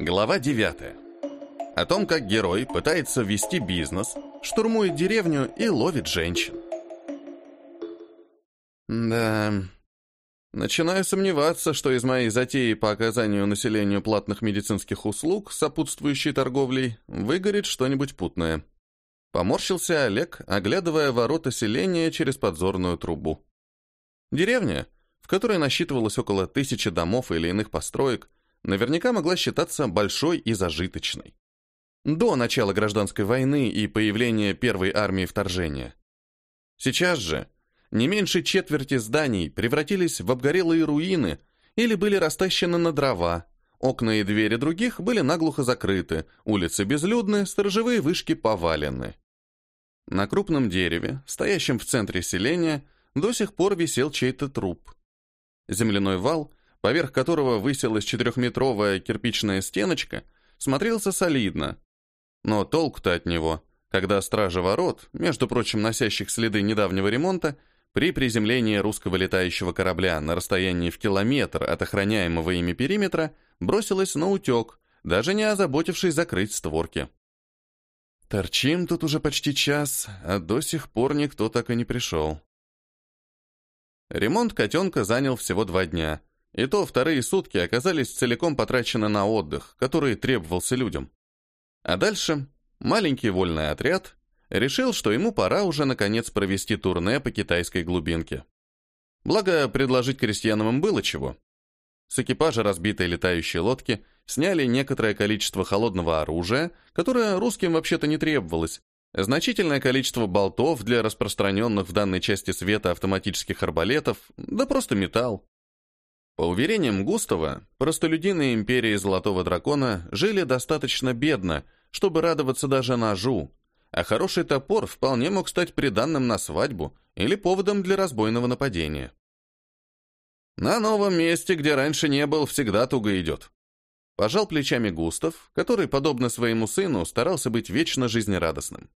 Глава 9. О том, как герой пытается вести бизнес, штурмует деревню и ловит женщин. Да, начинаю сомневаться, что из моей затеи по оказанию населению платных медицинских услуг, сопутствующей торговлей, выгорит что-нибудь путное. Поморщился Олег, оглядывая ворота селения через подзорную трубу. Деревня, которой насчитывалось около тысячи домов или иных построек, наверняка могла считаться большой и зажиточной. До начала гражданской войны и появления первой армии вторжения. Сейчас же не меньше четверти зданий превратились в обгорелые руины или были растащены на дрова, окна и двери других были наглухо закрыты, улицы безлюдны, сторожевые вышки повалены. На крупном дереве, стоящем в центре селения, до сих пор висел чей-то труп. Земляной вал, поверх которого высилась четырехметровая кирпичная стеночка, смотрелся солидно. Но толк-то от него, когда стража ворот, между прочим, носящих следы недавнего ремонта, при приземлении русского летающего корабля на расстоянии в километр от охраняемого ими периметра бросилась на утек, даже не озаботившись закрыть створки. Торчим тут уже почти час, а до сих пор никто так и не пришел. Ремонт котенка занял всего два дня, и то вторые сутки оказались целиком потрачены на отдых, который требовался людям. А дальше маленький вольный отряд решил, что ему пора уже наконец провести турне по китайской глубинке. Благо, предложить крестьянам им было чего. С экипажа разбитой летающей лодки сняли некоторое количество холодного оружия, которое русским вообще-то не требовалось, значительное количество болтов для распространенных в данной части света автоматических арбалетов, да просто металл. По уверениям Густава, простолюдины империи Золотого Дракона жили достаточно бедно, чтобы радоваться даже ножу, а хороший топор вполне мог стать приданным на свадьбу или поводом для разбойного нападения. На новом месте, где раньше не был, всегда туго идет. Пожал плечами Густав, который, подобно своему сыну, старался быть вечно жизнерадостным.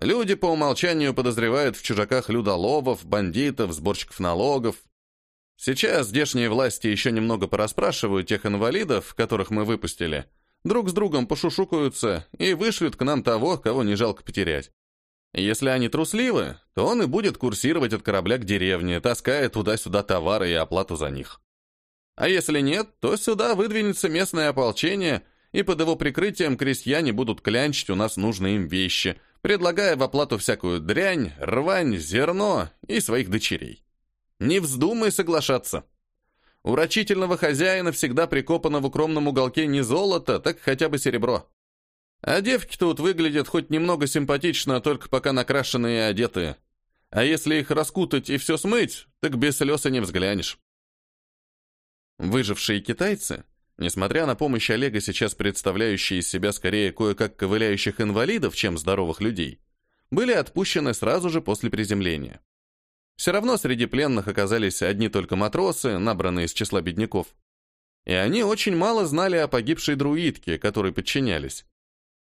Люди по умолчанию подозревают в чужаках людоловов, бандитов, сборщиков налогов. Сейчас здешние власти еще немного пораспрашивают тех инвалидов, которых мы выпустили, друг с другом пошушукаются и вышлют к нам того, кого не жалко потерять. Если они трусливы, то он и будет курсировать от корабля к деревне, таская туда-сюда товары и оплату за них. А если нет, то сюда выдвинется местное ополчение, и под его прикрытием крестьяне будут клянчить у нас нужные им вещи, предлагая в оплату всякую дрянь, рвань, зерно и своих дочерей. Не вздумай соглашаться. У рачительного хозяина всегда прикопано в укромном уголке не золото, так хотя бы серебро. А девки тут выглядят хоть немного симпатично, только пока накрашенные и одетые. А если их раскутать и все смыть, так без слез и не взглянешь. Выжившие китайцы, несмотря на помощь Олега, сейчас представляющие из себя скорее кое-как ковыляющих инвалидов, чем здоровых людей, были отпущены сразу же после приземления. Все равно среди пленных оказались одни только матросы, набранные из числа бедняков. И они очень мало знали о погибшей друидке, которой подчинялись.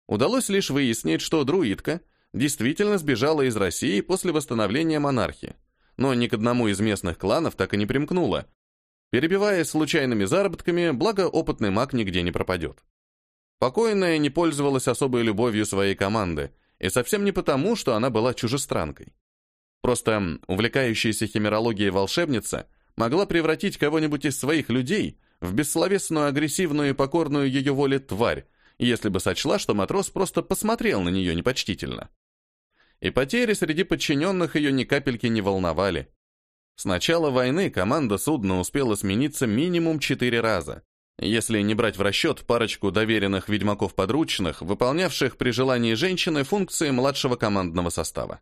Удалось лишь выяснить, что друидка действительно сбежала из России после восстановления монархии, но ни к одному из местных кланов так и не примкнула, перебиваясь случайными заработками, благо опытный маг нигде не пропадет. Покойная не пользовалась особой любовью своей команды, и совсем не потому, что она была чужестранкой. Просто увлекающаяся химерологией волшебница могла превратить кого-нибудь из своих людей в бессловесную, агрессивную и покорную ее воле тварь, если бы сочла, что матрос просто посмотрел на нее непочтительно. И потери среди подчиненных ее ни капельки не волновали. С начала войны команда судна успела смениться минимум четыре раза, если не брать в расчет парочку доверенных ведьмаков-подручных, выполнявших при желании женщины функции младшего командного состава.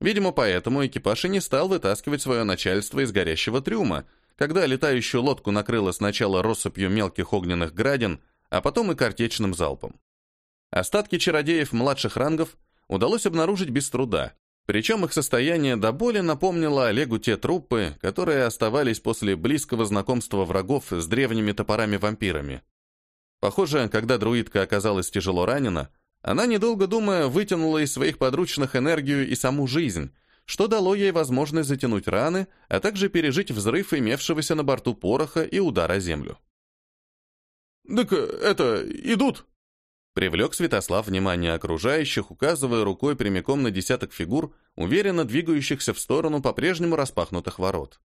Видимо, поэтому экипаж и не стал вытаскивать свое начальство из горящего трюма, когда летающую лодку накрыло сначала россыпью мелких огненных градин, а потом и картечным залпом. Остатки чародеев младших рангов удалось обнаружить без труда, причем их состояние до боли напомнило Олегу те трупы, которые оставались после близкого знакомства врагов с древними топорами-вампирами. Похоже, когда друидка оказалась тяжело ранена, она, недолго думая, вытянула из своих подручных энергию и саму жизнь, что дало ей возможность затянуть раны, а также пережить взрыв имевшегося на борту пороха и удар о землю. Так это, идут!» Привлек Святослав внимание окружающих, указывая рукой прямиком на десяток фигур, уверенно двигающихся в сторону по-прежнему распахнутых ворот.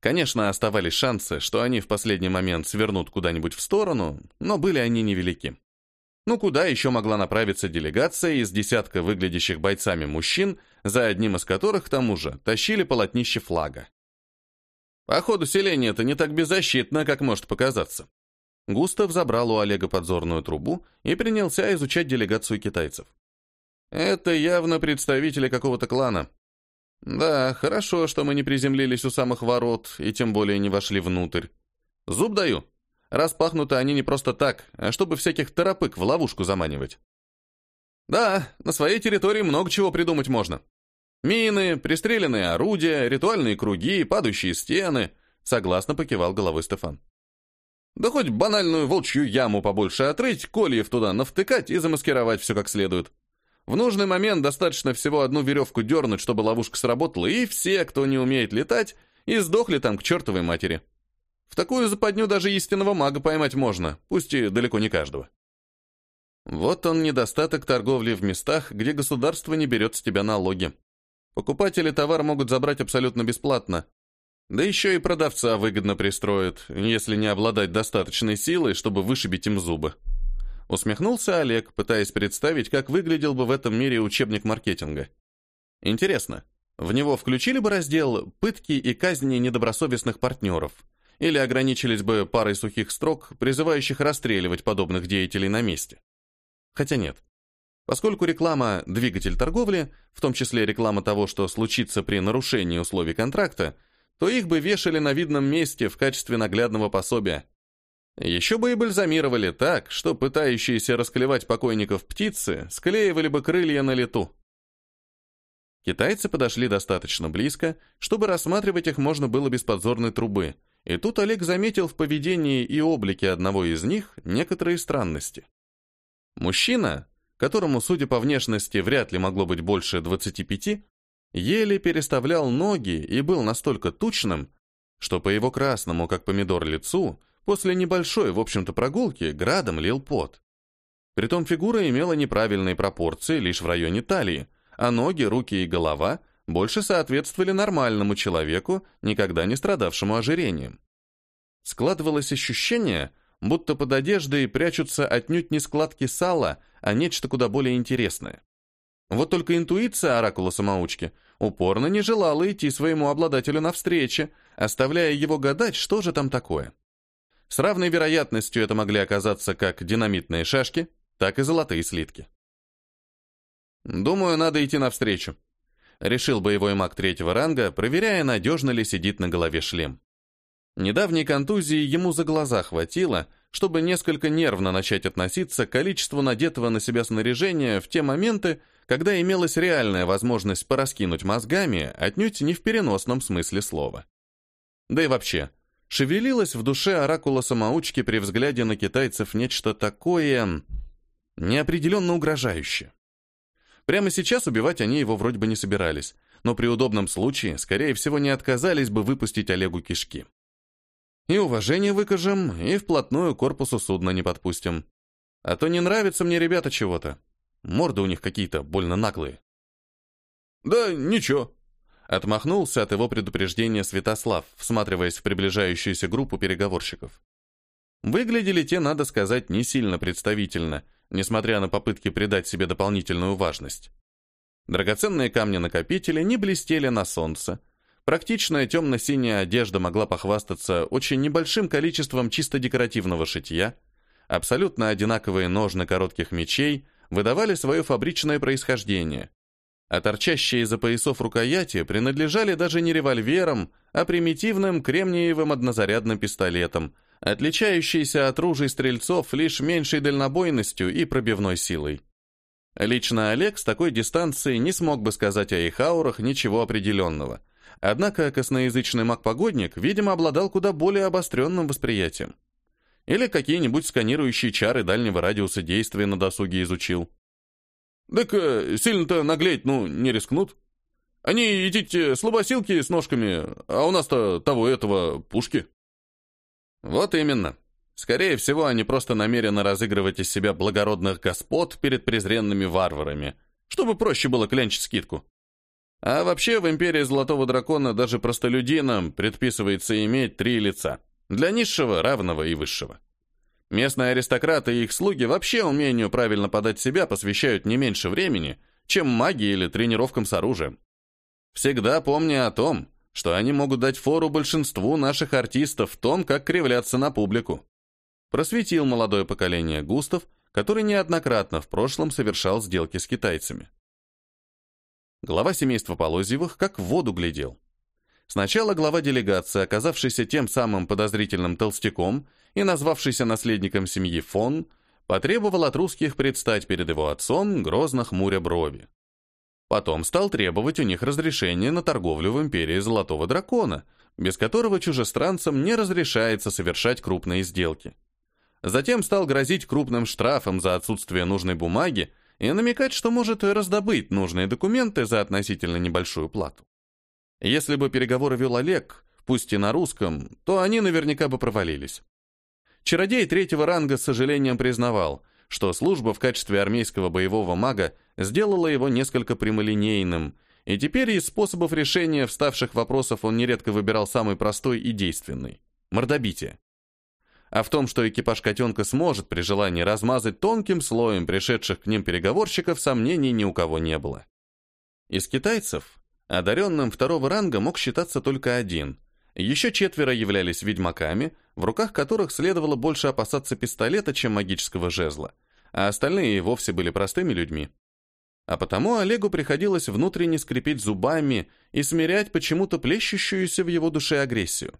Конечно, оставались шансы, что они в последний момент свернут куда-нибудь в сторону, но были они невелики. Ну куда еще могла направиться делегация из десятка выглядящих бойцами мужчин, за одним из которых, к тому же, тащили полотнище флага. Походу, селение это не так беззащитно, как может показаться. Густав забрал у Олега подзорную трубу и принялся изучать делегацию китайцев. Это явно представители какого-то клана. Да, хорошо, что мы не приземлились у самых ворот и тем более не вошли внутрь. Зуб даю. Распахнуты они не просто так, а чтобы всяких торопык в ловушку заманивать. Да, на своей территории много чего придумать можно. Мины, пристреленные орудия, ритуальные круги, падающие стены. Согласно покивал головой Стефан. Да хоть банальную волчью яму побольше отрыть, кольев туда навтыкать и замаскировать все как следует. В нужный момент достаточно всего одну веревку дернуть, чтобы ловушка сработала, и все, кто не умеет летать, и сдохли там к чертовой матери. В такую западню даже истинного мага поймать можно, пусть и далеко не каждого. Вот он недостаток торговли в местах, где государство не берет с тебя налоги. Покупатели товар могут забрать абсолютно бесплатно, да еще и продавца выгодно пристроят, если не обладать достаточной силой, чтобы вышибить им зубы. Усмехнулся Олег, пытаясь представить, как выглядел бы в этом мире учебник маркетинга. Интересно, в него включили бы раздел «Пытки и казни недобросовестных партнеров» или ограничились бы парой сухих строк, призывающих расстреливать подобных деятелей на месте? Хотя нет. Поскольку реклама – двигатель торговли, в том числе реклама того, что случится при нарушении условий контракта – то их бы вешали на видном месте в качестве наглядного пособия. Еще бы и бальзамировали так, что пытающиеся расклевать покойников птицы склеивали бы крылья на лету. Китайцы подошли достаточно близко, чтобы рассматривать их можно было без подзорной трубы, и тут Олег заметил в поведении и облике одного из них некоторые странности. Мужчина, которому, судя по внешности, вряд ли могло быть больше 25, еле переставлял ноги и был настолько тучным, что по его красному, как помидор, лицу после небольшой, в общем-то, прогулки градом лил пот. Притом фигура имела неправильные пропорции лишь в районе талии, а ноги, руки и голова больше соответствовали нормальному человеку, никогда не страдавшему ожирением. Складывалось ощущение, будто под одеждой прячутся отнюдь не складки сала, а нечто куда более интересное. Вот только интуиция оракула-самоучки упорно не желала идти своему обладателю навстречу, оставляя его гадать, что же там такое. С равной вероятностью это могли оказаться как динамитные шашки, так и золотые слитки. «Думаю, надо идти навстречу», — решил боевой маг третьего ранга, проверяя, надежно ли сидит на голове шлем. Недавней контузии ему за глаза хватило, чтобы несколько нервно начать относиться к количеству надетого на себя снаряжения в те моменты, когда имелась реальная возможность пораскинуть мозгами, отнюдь не в переносном смысле слова. Да и вообще, шевелилось в душе оракула-самоучки при взгляде на китайцев нечто такое неопределенно угрожающее. Прямо сейчас убивать они его вроде бы не собирались, но при удобном случае, скорее всего, не отказались бы выпустить Олегу кишки. И уважение выкажем, и вплотную корпусу судна не подпустим. А то не нравится мне ребята чего-то. Морды у них какие-то больно наглые. «Да ничего», — отмахнулся от его предупреждения Святослав, всматриваясь в приближающуюся группу переговорщиков. Выглядели те, надо сказать, не сильно представительно, несмотря на попытки придать себе дополнительную важность. Драгоценные камни-накопители не блестели на солнце. Практичная темно-синяя одежда могла похвастаться очень небольшим количеством чисто декоративного шитья, абсолютно одинаковые ножны коротких мечей выдавали свое фабричное происхождение, а торчащие из-за поясов рукояти принадлежали даже не револьверам, а примитивным кремниевым однозарядным пистолетам, отличающиеся от ружей стрельцов лишь меньшей дальнобойностью и пробивной силой. Лично Олег с такой дистанции не смог бы сказать о их аурах ничего определенного, однако косноязычный маг-погодник, видимо, обладал куда более обостренным восприятием. Или какие-нибудь сканирующие чары дальнего радиуса действия на досуге изучил. «Так э, сильно-то наглеть, ну, не рискнут. Они, идите, слабосилки с ножками, а у нас-то того этого пушки». «Вот именно». Скорее всего, они просто намерены разыгрывать из себя благородных господ перед презренными варварами, чтобы проще было клянчить скидку. А вообще в Империи Золотого Дракона даже простолюдинам предписывается иметь три лица. Для низшего, равного и высшего. Местные аристократы и их слуги вообще умению правильно подать себя посвящают не меньше времени, чем магии или тренировкам с оружием. Всегда помни о том, что они могут дать фору большинству наших артистов в том, как кривляться на публику. Просветил молодое поколение Густав, который неоднократно в прошлом совершал сделки с китайцами. Глава семейства Полозьевых как в воду глядел. Сначала глава делегации, оказавшийся тем самым подозрительным толстяком и назвавшийся наследником семьи фон, потребовал от русских предстать перед его отцом, грозно хмуря брови. Потом стал требовать у них разрешения на торговлю в империи Золотого Дракона, без которого чужестранцам не разрешается совершать крупные сделки. Затем стал грозить крупным штрафом за отсутствие нужной бумаги и намекать, что может раздобыть нужные документы за относительно небольшую плату. Если бы переговоры вел Олег, пусть и на русском, то они наверняка бы провалились. Чародей третьего ранга с сожалением признавал, что служба в качестве армейского боевого мага сделала его несколько прямолинейным, и теперь из способов решения вставших вопросов он нередко выбирал самый простой и действенный – мордобитие. А в том, что экипаж котенка сможет при желании размазать тонким слоем пришедших к ним переговорщиков, сомнений ни у кого не было. Из китайцев одаренным второго ранга мог считаться только один. Еще четверо являлись ведьмаками, в руках которых следовало больше опасаться пистолета, чем магического жезла, а остальные вовсе были простыми людьми. А потому Олегу приходилось внутренне скрипеть зубами и смирять почему-то плещущуюся в его душе агрессию.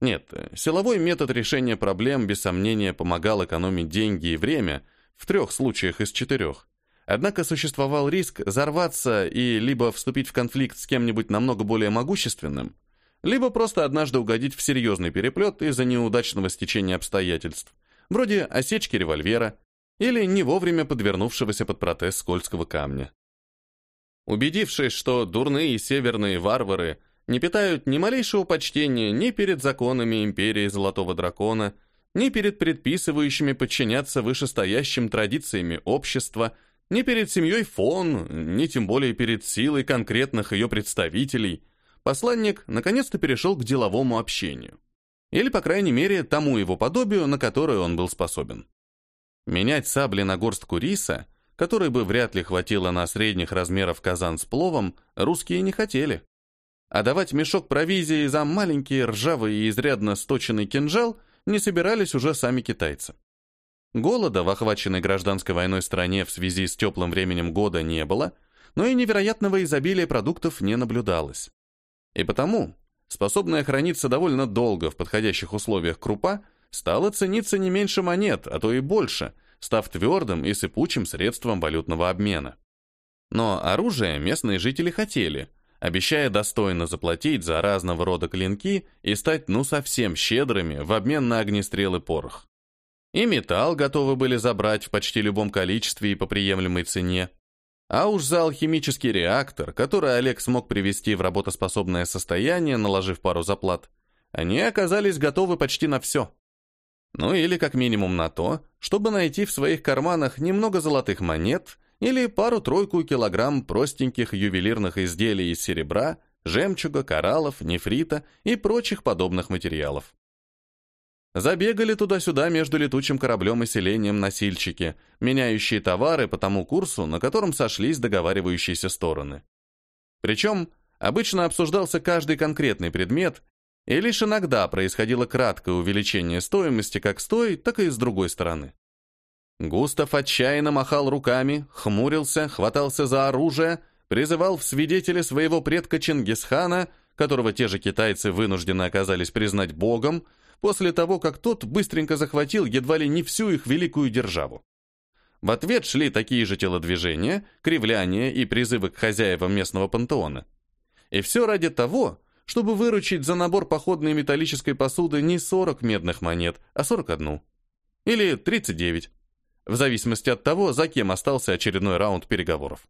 Нет, силовой метод решения проблем без сомнения помогал экономить деньги и время в трех случаях из четырех. Однако существовал риск взорваться и либо вступить в конфликт с кем-нибудь намного более могущественным, либо просто однажды угодить в серьезный переплет из-за неудачного стечения обстоятельств, вроде осечки револьвера или не вовремя подвернувшегося под протез скользкого камня. Убедившись, что дурные северные варвары – не питают ни малейшего почтения ни перед законами империи Золотого Дракона, ни перед предписывающими подчиняться вышестоящим традициями общества, ни перед семьей Фон, ни тем более перед силой конкретных ее представителей, посланник наконец-то перешел к деловому общению. Или, по крайней мере, тому его подобию, на которое он был способен. Менять сабли на горстку риса, которой бы вряд ли хватило на средних размеров казан с пловом, русские не хотели а давать мешок провизии за маленький ржавый и изрядно сточенный кинжал не собирались уже сами китайцы. Голода в охваченной гражданской войной стране в связи с теплым временем года не было, но и невероятного изобилия продуктов не наблюдалось. И потому способная храниться довольно долго в подходящих условиях крупа стала цениться не меньше монет, а то и больше, став твердым и сыпучим средством валютного обмена. Но оружие местные жители хотели – обещая достойно заплатить за разного рода клинки и стать ну совсем щедрыми в обмен на огнестрел и порох. И металл готовы были забрать в почти любом количестве и по приемлемой цене. А уж за алхимический реактор, который Олег смог привести в работоспособное состояние, наложив пару заплат, они оказались готовы почти на все. Ну или как минимум на то, чтобы найти в своих карманах немного золотых монет или пару-тройку килограмм простеньких ювелирных изделий из серебра, жемчуга, кораллов, нефрита и прочих подобных материалов. Забегали туда-сюда между летучим кораблем и селением носильщики, меняющие товары по тому курсу, на котором сошлись договаривающиеся стороны. Причем обычно обсуждался каждый конкретный предмет, и лишь иногда происходило краткое увеличение стоимости как с той, так и с другой стороны. Густав отчаянно махал руками, хмурился, хватался за оружие, призывал в свидетели своего предка Чингисхана, которого те же китайцы вынуждены оказались признать богом, после того, как тот быстренько захватил едва ли не всю их великую державу. В ответ шли такие же телодвижения, кривляния и призывы к хозяевам местного пантеона. И все ради того, чтобы выручить за набор походной металлической посуды не 40 медных монет, а 41. Или 39 в зависимости от того, за кем остался очередной раунд переговоров.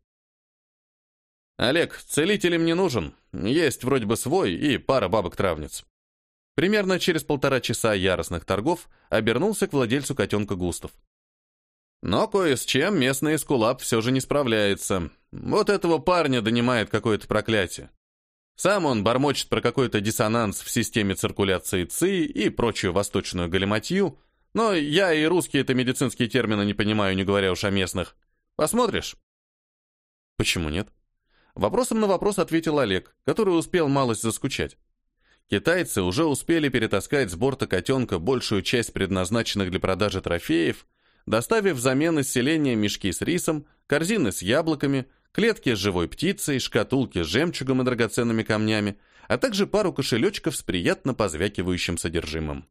«Олег, целитель им не нужен. Есть вроде бы свой и пара бабок-травниц». Примерно через полтора часа яростных торгов обернулся к владельцу котенка Густав. Но кое с чем местный эскулап все же не справляется. Вот этого парня донимает какое-то проклятие. Сам он бормочет про какой-то диссонанс в системе циркуляции ЦИ и прочую восточную галиматью, но я и русские это медицинские термины не понимаю, не говоря уж о местных. Посмотришь? Почему нет? Вопросом на вопрос ответил Олег, который успел малость заскучать. Китайцы уже успели перетаскать с борта котенка большую часть предназначенных для продажи трофеев, доставив взамен населения мешки с рисом, корзины с яблоками, клетки с живой птицей, шкатулки с жемчугом и драгоценными камнями, а также пару кошелечков с приятно позвякивающим содержимым.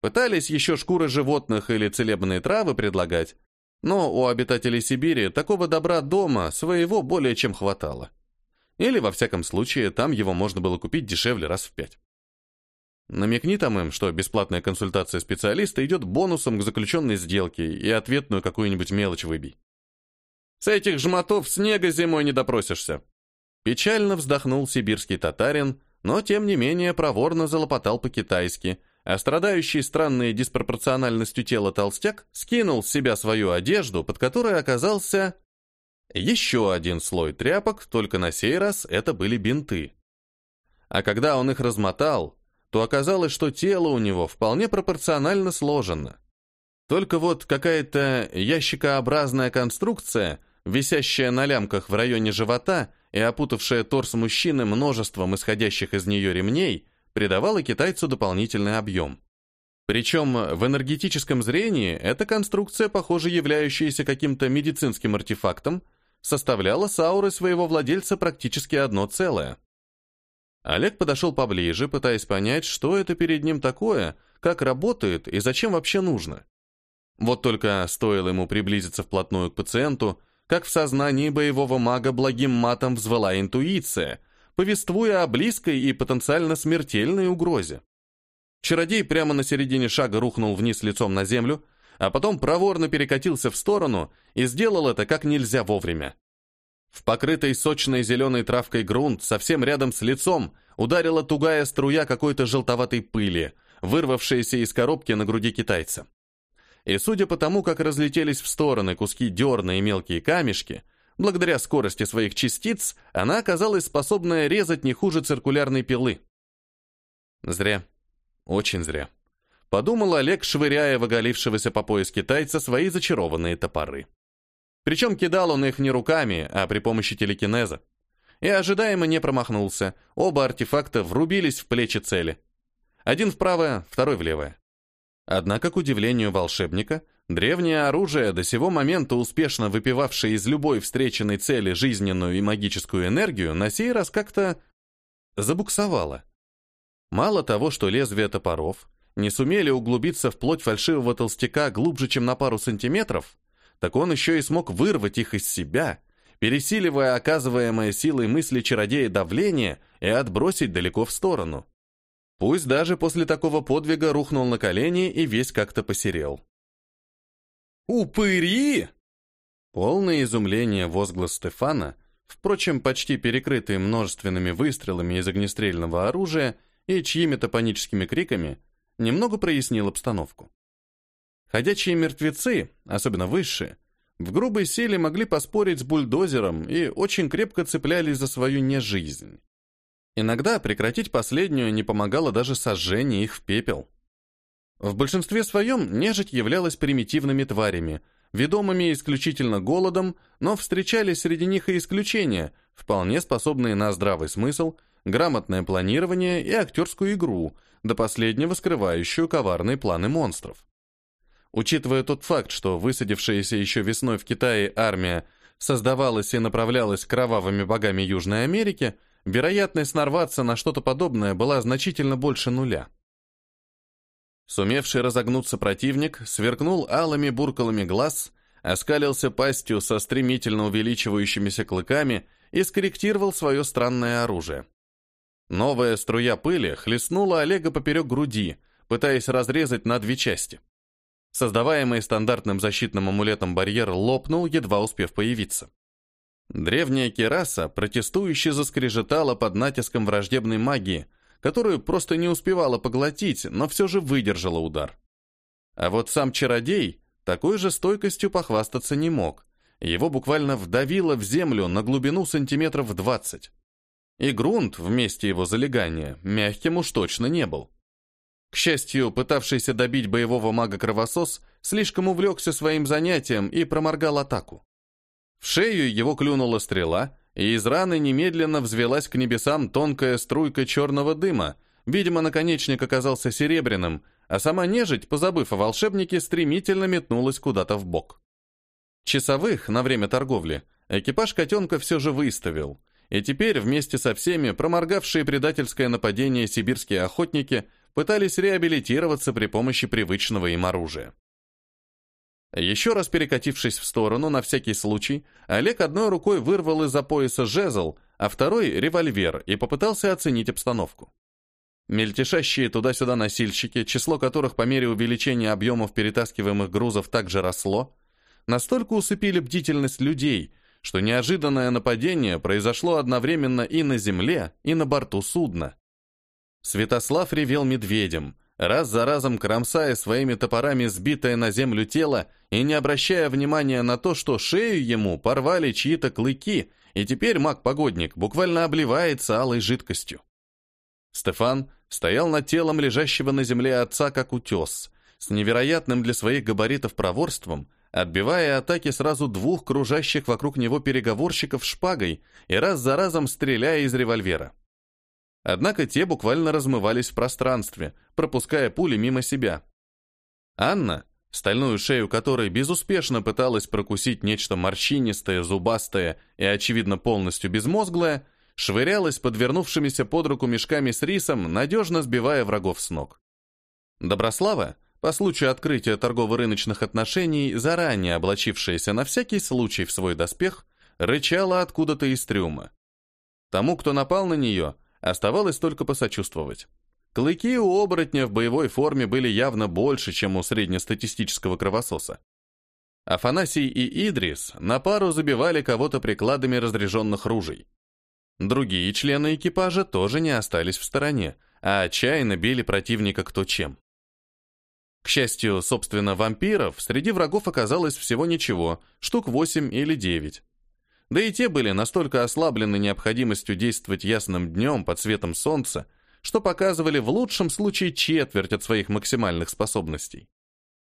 Пытались еще шкуры животных или целебные травы предлагать, но у обитателей Сибири такого добра дома своего более чем хватало. Или, во всяком случае, там его можно было купить дешевле раз в пять. Намекни там им, что бесплатная консультация специалиста идет бонусом к заключенной сделке и ответную какую-нибудь мелочь выбей. С этих жмотов снега зимой не допросишься. Печально вздохнул сибирский татарин, но тем не менее проворно залопотал по-китайски, а страдающий странной диспропорциональностью тела толстяк скинул с себя свою одежду, под которой оказался еще один слой тряпок, только на сей раз это были бинты. А когда он их размотал, то оказалось, что тело у него вполне пропорционально сложено. Только вот какая-то ящикообразная конструкция, висящая на лямках в районе живота и опутавшая торс мужчины множеством исходящих из нее ремней, придавала китайцу дополнительный объем. Причем в энергетическом зрении эта конструкция, похоже являющаяся каким-то медицинским артефактом, составляла с своего владельца практически одно целое. Олег подошел поближе, пытаясь понять, что это перед ним такое, как работает и зачем вообще нужно. Вот только стоило ему приблизиться вплотную к пациенту, как в сознании боевого мага благим матом взвала интуиция, повествуя о близкой и потенциально смертельной угрозе. Чародей прямо на середине шага рухнул вниз лицом на землю, а потом проворно перекатился в сторону и сделал это как нельзя вовремя. В покрытой сочной зеленой травкой грунт совсем рядом с лицом ударила тугая струя какой-то желтоватой пыли, вырвавшаяся из коробки на груди китайца. И судя по тому, как разлетелись в стороны куски дерна и мелкие камешки, благодаря скорости своих частиц, она оказалась способная резать не хуже циркулярной пилы. Зря. Очень зря. Подумал Олег, швыряя в оголившегося по пояс китайца свои зачарованные топоры. Причем кидал он их не руками, а при помощи телекинеза. И ожидаемо не промахнулся. Оба артефакта врубились в плечи цели. Один вправо, второй влево. Однако, к удивлению волшебника, древнее оружие, до сего момента успешно выпивавшее из любой встреченной цели жизненную и магическую энергию, на сей раз как-то забуксовало. Мало того, что лезвия топоров не сумели углубиться в плоть фальшивого толстяка глубже, чем на пару сантиметров, так он еще и смог вырвать их из себя, пересиливая оказываемое силой мысли чародея давление и отбросить далеко в сторону. Пусть даже после такого подвига рухнул на колени и весь как-то посерел. «Упыри!» Полное изумление возглас Стефана, впрочем, почти перекрытый множественными выстрелами из огнестрельного оружия и чьими-то паническими криками, немного прояснил обстановку. Ходячие мертвецы, особенно высшие, в грубой силе могли поспорить с бульдозером и очень крепко цеплялись за свою нежизнь. Иногда прекратить последнюю не помогало даже сожжение их в пепел. В большинстве своем нежить являлась примитивными тварями, ведомыми исключительно голодом, но встречались среди них и исключения, вполне способные на здравый смысл, грамотное планирование и актерскую игру, до последнего скрывающую коварные планы монстров. Учитывая тот факт, что высадившаяся еще весной в Китае армия создавалась и направлялась кровавыми богами Южной Америки, вероятность нарваться на что-то подобное была значительно больше нуля. Сумевший разогнуться противник сверкнул алыми буркалами глаз, оскалился пастью со стремительно увеличивающимися клыками и скорректировал свое странное оружие. Новая струя пыли хлестнула Олега поперек груди, пытаясь разрезать на две части. Создаваемый стандартным защитным амулетом барьер лопнул, едва успев появиться. Древняя кераса протестующе заскрежетала под натиском враждебной магии, которую просто не успевала поглотить, но все же выдержала удар. А вот сам чародей такой же стойкостью похвастаться не мог. Его буквально вдавило в землю на глубину сантиметров 20. И грунт вместе его залегания мягким уж точно не был. К счастью, пытавшийся добить боевого мага-кровосос слишком увлекся своим занятием и проморгал атаку. В шею его клюнула стрела, и из раны немедленно взвелась к небесам тонкая струйка черного дыма, видимо, наконечник оказался серебряным, а сама нежить, позабыв о волшебнике, стремительно метнулась куда-то в бок. Часовых на время торговли экипаж котенка все же выставил, и теперь вместе со всеми проморгавшие предательское нападение сибирские охотники пытались реабилитироваться при помощи привычного им оружия. Еще раз перекатившись в сторону, на всякий случай, Олег одной рукой вырвал из-за пояса жезл, а второй — револьвер, и попытался оценить обстановку. Мельтешащие туда-сюда носильщики, число которых по мере увеличения объемов перетаскиваемых грузов также росло, настолько усыпили бдительность людей, что неожиданное нападение произошло одновременно и на земле, и на борту судна. Святослав ревел медведем, раз за разом кромсая своими топорами сбитое на землю тело и не обращая внимания на то, что шею ему порвали чьи-то клыки, и теперь маг-погодник буквально обливается алой жидкостью. Стефан стоял над телом лежащего на земле отца как утес, с невероятным для своих габаритов проворством, отбивая атаки сразу двух кружащих вокруг него переговорщиков шпагой и раз за разом стреляя из револьвера. Однако те буквально размывались в пространстве, пропуская пули мимо себя. Анна, стальную шею которой безуспешно пыталась прокусить нечто морщинистое, зубастое и, очевидно, полностью безмозглое, швырялась подвернувшимися под руку мешками с рисом, надежно сбивая врагов с ног. Доброслава, по случаю открытия торгово-рыночных отношений, заранее облачившаяся на всякий случай в свой доспех, рычала откуда-то из трюма. Тому, кто напал на нее, Оставалось только посочувствовать. Клыки у оборотня в боевой форме были явно больше, чем у среднестатистического кровососа. Афанасий и Идрис на пару забивали кого-то прикладами разряженных ружей. Другие члены экипажа тоже не остались в стороне, а отчаянно били противника кто чем. К счастью, собственно, вампиров среди врагов оказалось всего ничего, штук 8 или 9. Да и те были настолько ослаблены необходимостью действовать ясным днем под светом солнца, что показывали в лучшем случае четверть от своих максимальных способностей.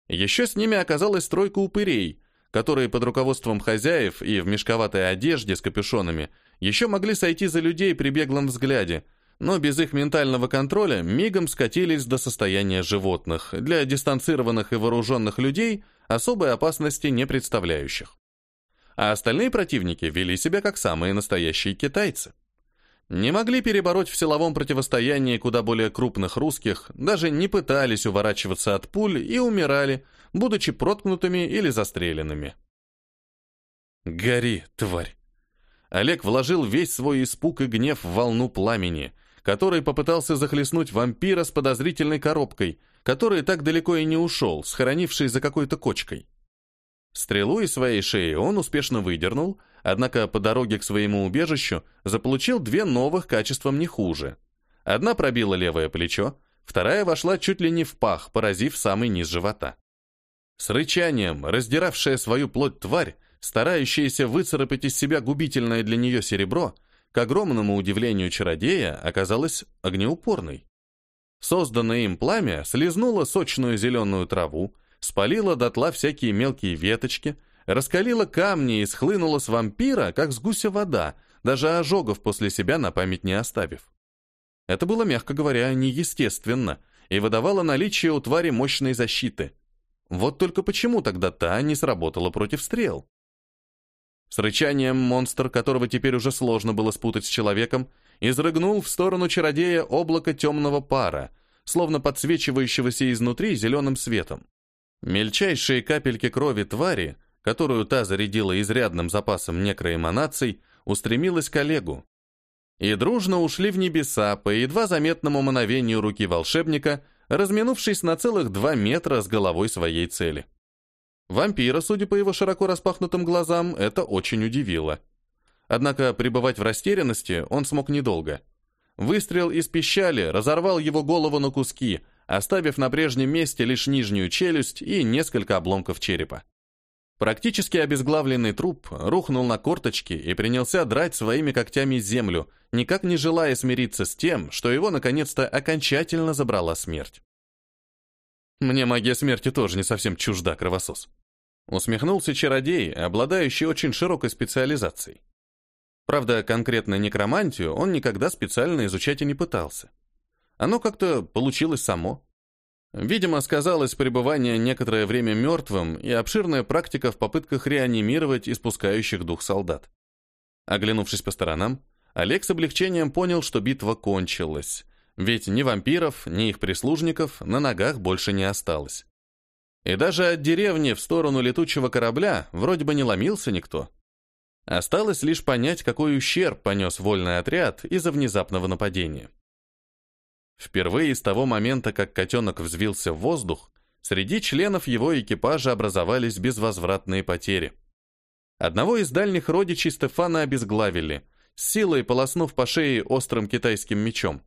Еще с ними оказалась тройка упырей, которые под руководством хозяев и в мешковатой одежде с капюшонами еще могли сойти за людей при беглом взгляде, но без их ментального контроля мигом скатились до состояния животных, для дистанцированных и вооруженных людей особой опасности не представляющих а остальные противники вели себя как самые настоящие китайцы. Не могли перебороть в силовом противостоянии куда более крупных русских, даже не пытались уворачиваться от пуль и умирали, будучи проткнутыми или застреленными. «Гори, тварь!» Олег вложил весь свой испуг и гнев в волну пламени, который попытался захлестнуть вампира с подозрительной коробкой, который так далеко и не ушел, схоронивший за какой-то кочкой. Стрелу из своей шеи он успешно выдернул, однако по дороге к своему убежищу заполучил две новых качеством не хуже. Одна пробила левое плечо, вторая вошла чуть ли не в пах, поразив самый низ живота. С рычанием, раздиравшая свою плоть тварь, старающаяся выцарапать из себя губительное для нее серебро, к огромному удивлению чародея, оказалась огнеупорной. Созданное им пламя слезнуло сочную зеленую траву, спалила дотла всякие мелкие веточки, раскалила камни и схлынула с вампира, как с гуся вода, даже ожогов после себя на память не оставив. Это было, мягко говоря, неестественно и выдавало наличие у твари мощной защиты. Вот только почему тогда та не сработала против стрел? С рычанием монстр, которого теперь уже сложно было спутать с человеком, изрыгнул в сторону чародея облако темного пара, словно подсвечивающегося изнутри зеленым светом. Мельчайшие капельки крови твари, которую та зарядила изрядным запасом некроэманаций, устремилась к Олегу. И дружно ушли в небеса по едва заметному мановению руки волшебника, разминувшись на целых два метра с головой своей цели. Вампира, судя по его широко распахнутым глазам, это очень удивило. Однако пребывать в растерянности он смог недолго. Выстрел из пищали разорвал его голову на куски, оставив на прежнем месте лишь нижнюю челюсть и несколько обломков черепа. Практически обезглавленный труп рухнул на корточки и принялся драть своими когтями землю, никак не желая смириться с тем, что его наконец-то окончательно забрала смерть. Мне магия смерти тоже не совсем чужда, кровосос. Усмехнулся чародей, обладающий очень широкой специализацией. Правда, конкретно некромантию он никогда специально изучать и не пытался. Оно как-то получилось само. Видимо, сказалось пребывание некоторое время мертвым и обширная практика в попытках реанимировать испускающих дух солдат. Оглянувшись по сторонам, Олег с облегчением понял, что битва кончилась, ведь ни вампиров, ни их прислужников на ногах больше не осталось. И даже от деревни в сторону летучего корабля вроде бы не ломился никто. Осталось лишь понять, какой ущерб понес вольный отряд из-за внезапного нападения. Впервые с того момента, как котенок взвился в воздух, среди членов его экипажа образовались безвозвратные потери. Одного из дальних родичей Стефана обезглавили, с силой полоснув по шее острым китайским мечом.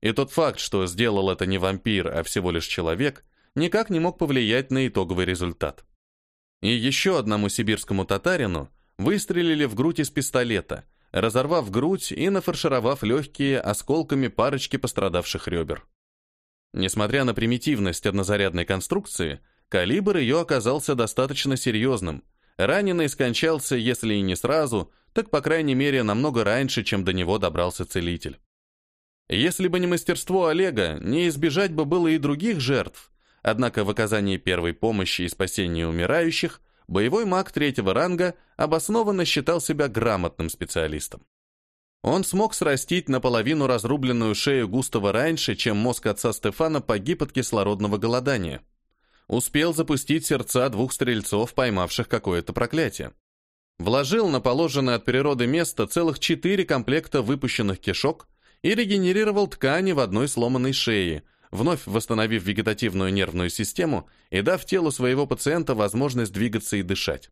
И тот факт, что сделал это не вампир, а всего лишь человек, никак не мог повлиять на итоговый результат. И еще одному сибирскому татарину выстрелили в грудь из пистолета, разорвав грудь и нафаршировав легкие осколками парочки пострадавших ребер. Несмотря на примитивность однозарядной конструкции, калибр ее оказался достаточно серьезным. Раненый скончался, если и не сразу, так, по крайней мере, намного раньше, чем до него добрался целитель. Если бы не мастерство Олега, не избежать бы было и других жертв, однако в оказании первой помощи и спасении умирающих – боевой маг третьего ранга обоснованно считал себя грамотным специалистом. Он смог срастить наполовину разрубленную шею Густава раньше, чем мозг отца Стефана погиб от кислородного голодания. Успел запустить сердца двух стрельцов, поймавших какое-то проклятие. Вложил на положенное от природы место целых четыре комплекта выпущенных кишок и регенерировал ткани в одной сломанной шее, вновь восстановив вегетативную нервную систему и дав телу своего пациента возможность двигаться и дышать.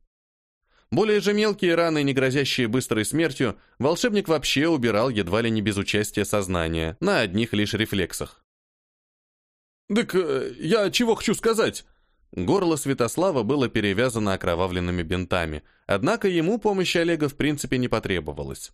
Более же мелкие раны, не грозящие быстрой смертью, волшебник вообще убирал едва ли не без участия сознания, на одних лишь рефлексах. «Так э, я чего хочу сказать?» Горло Святослава было перевязано окровавленными бинтами, однако ему помощи Олега в принципе не потребовалось.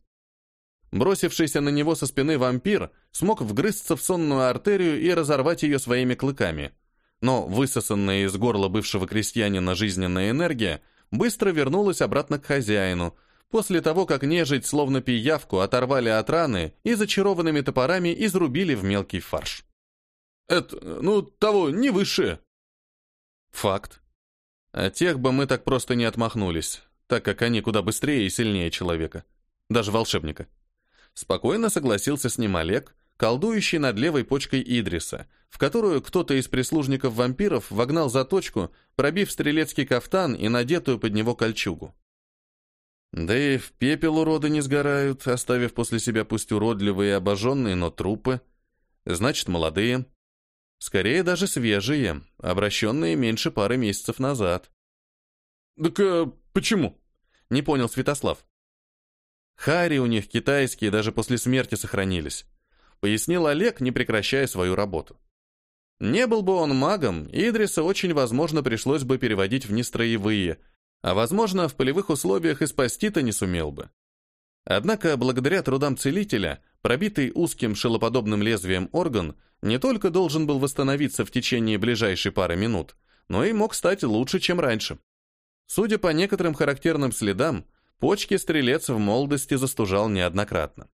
Бросившийся на него со спины вампир смог вгрызться в сонную артерию и разорвать ее своими клыками. Но высосанная из горла бывшего крестьянина жизненная энергия быстро вернулась обратно к хозяину, после того, как нежить, словно пиявку, оторвали от раны и зачарованными топорами изрубили в мелкий фарш. «Это, ну, того, не выше». Факт. От тех бы мы так просто не отмахнулись, так как они куда быстрее и сильнее человека. Даже волшебника. Спокойно согласился с ним Олег, колдующий над левой почкой Идриса, в которую кто-то из прислужников вампиров вогнал заточку, пробив стрелецкий кафтан и надетую под него кольчугу. Да и в пепел уроды не сгорают, оставив после себя пусть уродливые и обожженные, но трупы. Значит, молодые. Скорее даже свежие, обращенные меньше пары месяцев назад. «Так а почему?» — не понял Святослав. Хари у них китайские даже после смерти сохранились, пояснил Олег, не прекращая свою работу. Не был бы он магом, Идриса очень возможно пришлось бы переводить в нестроевые, а возможно, в полевых условиях и спасти-то не сумел бы. Однако, благодаря трудам целителя, пробитый узким шелоподобным лезвием орган не только должен был восстановиться в течение ближайшей пары минут, но и мог стать лучше, чем раньше. Судя по некоторым характерным следам, Почки стрелец в молодости застужал неоднократно.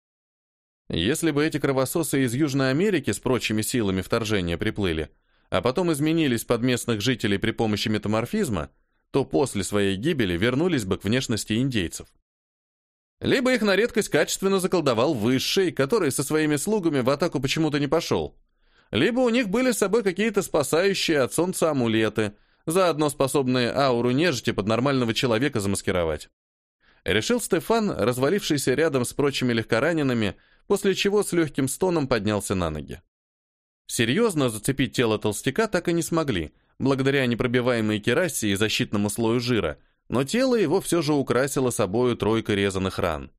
Если бы эти кровососы из Южной Америки с прочими силами вторжения приплыли, а потом изменились под местных жителей при помощи метаморфизма, то после своей гибели вернулись бы к внешности индейцев. Либо их на редкость качественно заколдовал Высший, который со своими слугами в атаку почему-то не пошел. Либо у них были с собой какие-то спасающие от солнца амулеты, заодно способные ауру нежити под нормального человека замаскировать. Решил Стефан, развалившийся рядом с прочими легкоранеными, после чего с легким стоном поднялся на ноги. Серьезно зацепить тело толстяка так и не смогли, благодаря непробиваемой керасе и защитному слою жира, но тело его все же украсило собою тройка резаных ран.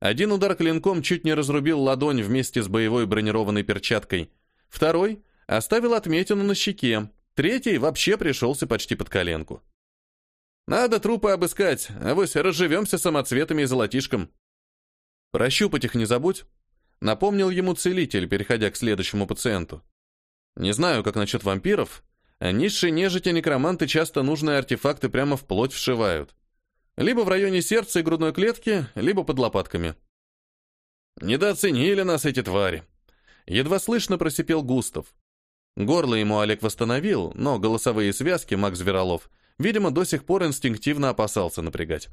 Один удар клинком чуть не разрубил ладонь вместе с боевой бронированной перчаткой. Второй оставил отметину на щеке. Третий вообще пришелся почти под коленку. Надо трупы обыскать, а вось разживемся самоцветами и золотишком. Прощупать их не забудь. Напомнил ему целитель, переходя к следующему пациенту. Не знаю, как насчет вампиров, а низшие нежити некроманты часто нужные артефакты прямо в плоть вшивают. Либо в районе сердца и грудной клетки, либо под лопатками. Недооценили нас эти твари. Едва слышно просипел Густав. Горло ему Олег восстановил, но голосовые связки Макс Зверолов, видимо, до сих пор инстинктивно опасался напрягать.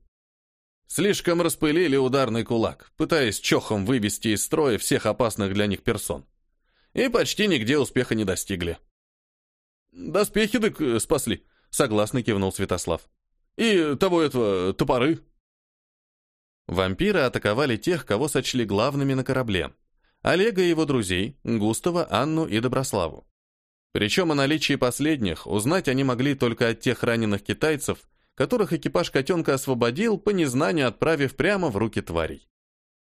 Слишком распылили ударный кулак, пытаясь чохом вывести из строя всех опасных для них персон. И почти нигде успеха не достигли. «Доспехи дык э, спасли», — согласно кивнул Святослав. И того этого, топоры. Вампиры атаковали тех, кого сочли главными на корабле. Олега и его друзей, Густава, Анну и Доброславу. Причем о наличии последних узнать они могли только от тех раненых китайцев, которых экипаж котенка освободил, по незнанию отправив прямо в руки тварей.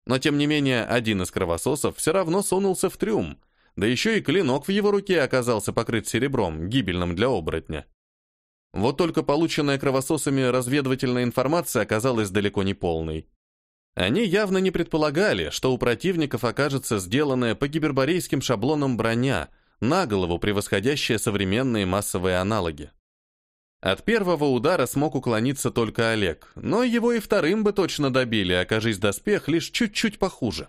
Но тем не менее, один из кровососов все равно сунулся в трюм, да еще и клинок в его руке оказался покрыт серебром, гибельным для оборотня. Вот только полученная кровососами разведывательная информация оказалась далеко не полной. Они явно не предполагали, что у противников окажется сделанная по гиперборейским шаблонам броня, на голову превосходящая современные массовые аналоги. От первого удара смог уклониться только Олег, но его и вторым бы точно добили, окажись доспех лишь чуть-чуть похуже.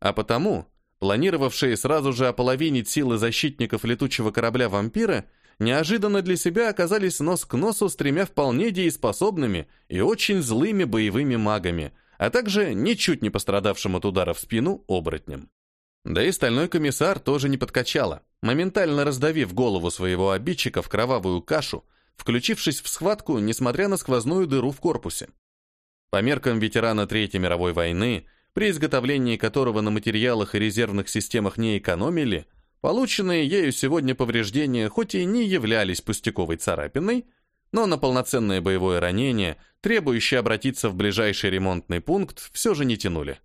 А потому, планировавшие сразу же ополовинить силы защитников летучего корабля «Вампира», неожиданно для себя оказались нос к носу с тремя вполне дееспособными и очень злыми боевыми магами, а также ничуть не пострадавшим от удара в спину оборотнем. Да и стальной комиссар тоже не подкачала, моментально раздавив голову своего обидчика в кровавую кашу, включившись в схватку, несмотря на сквозную дыру в корпусе. По меркам ветерана Третьей мировой войны, при изготовлении которого на материалах и резервных системах не экономили, Полученные ею сегодня повреждения хоть и не являлись пустяковой царапиной, но на полноценное боевое ранение, требующее обратиться в ближайший ремонтный пункт, все же не тянули.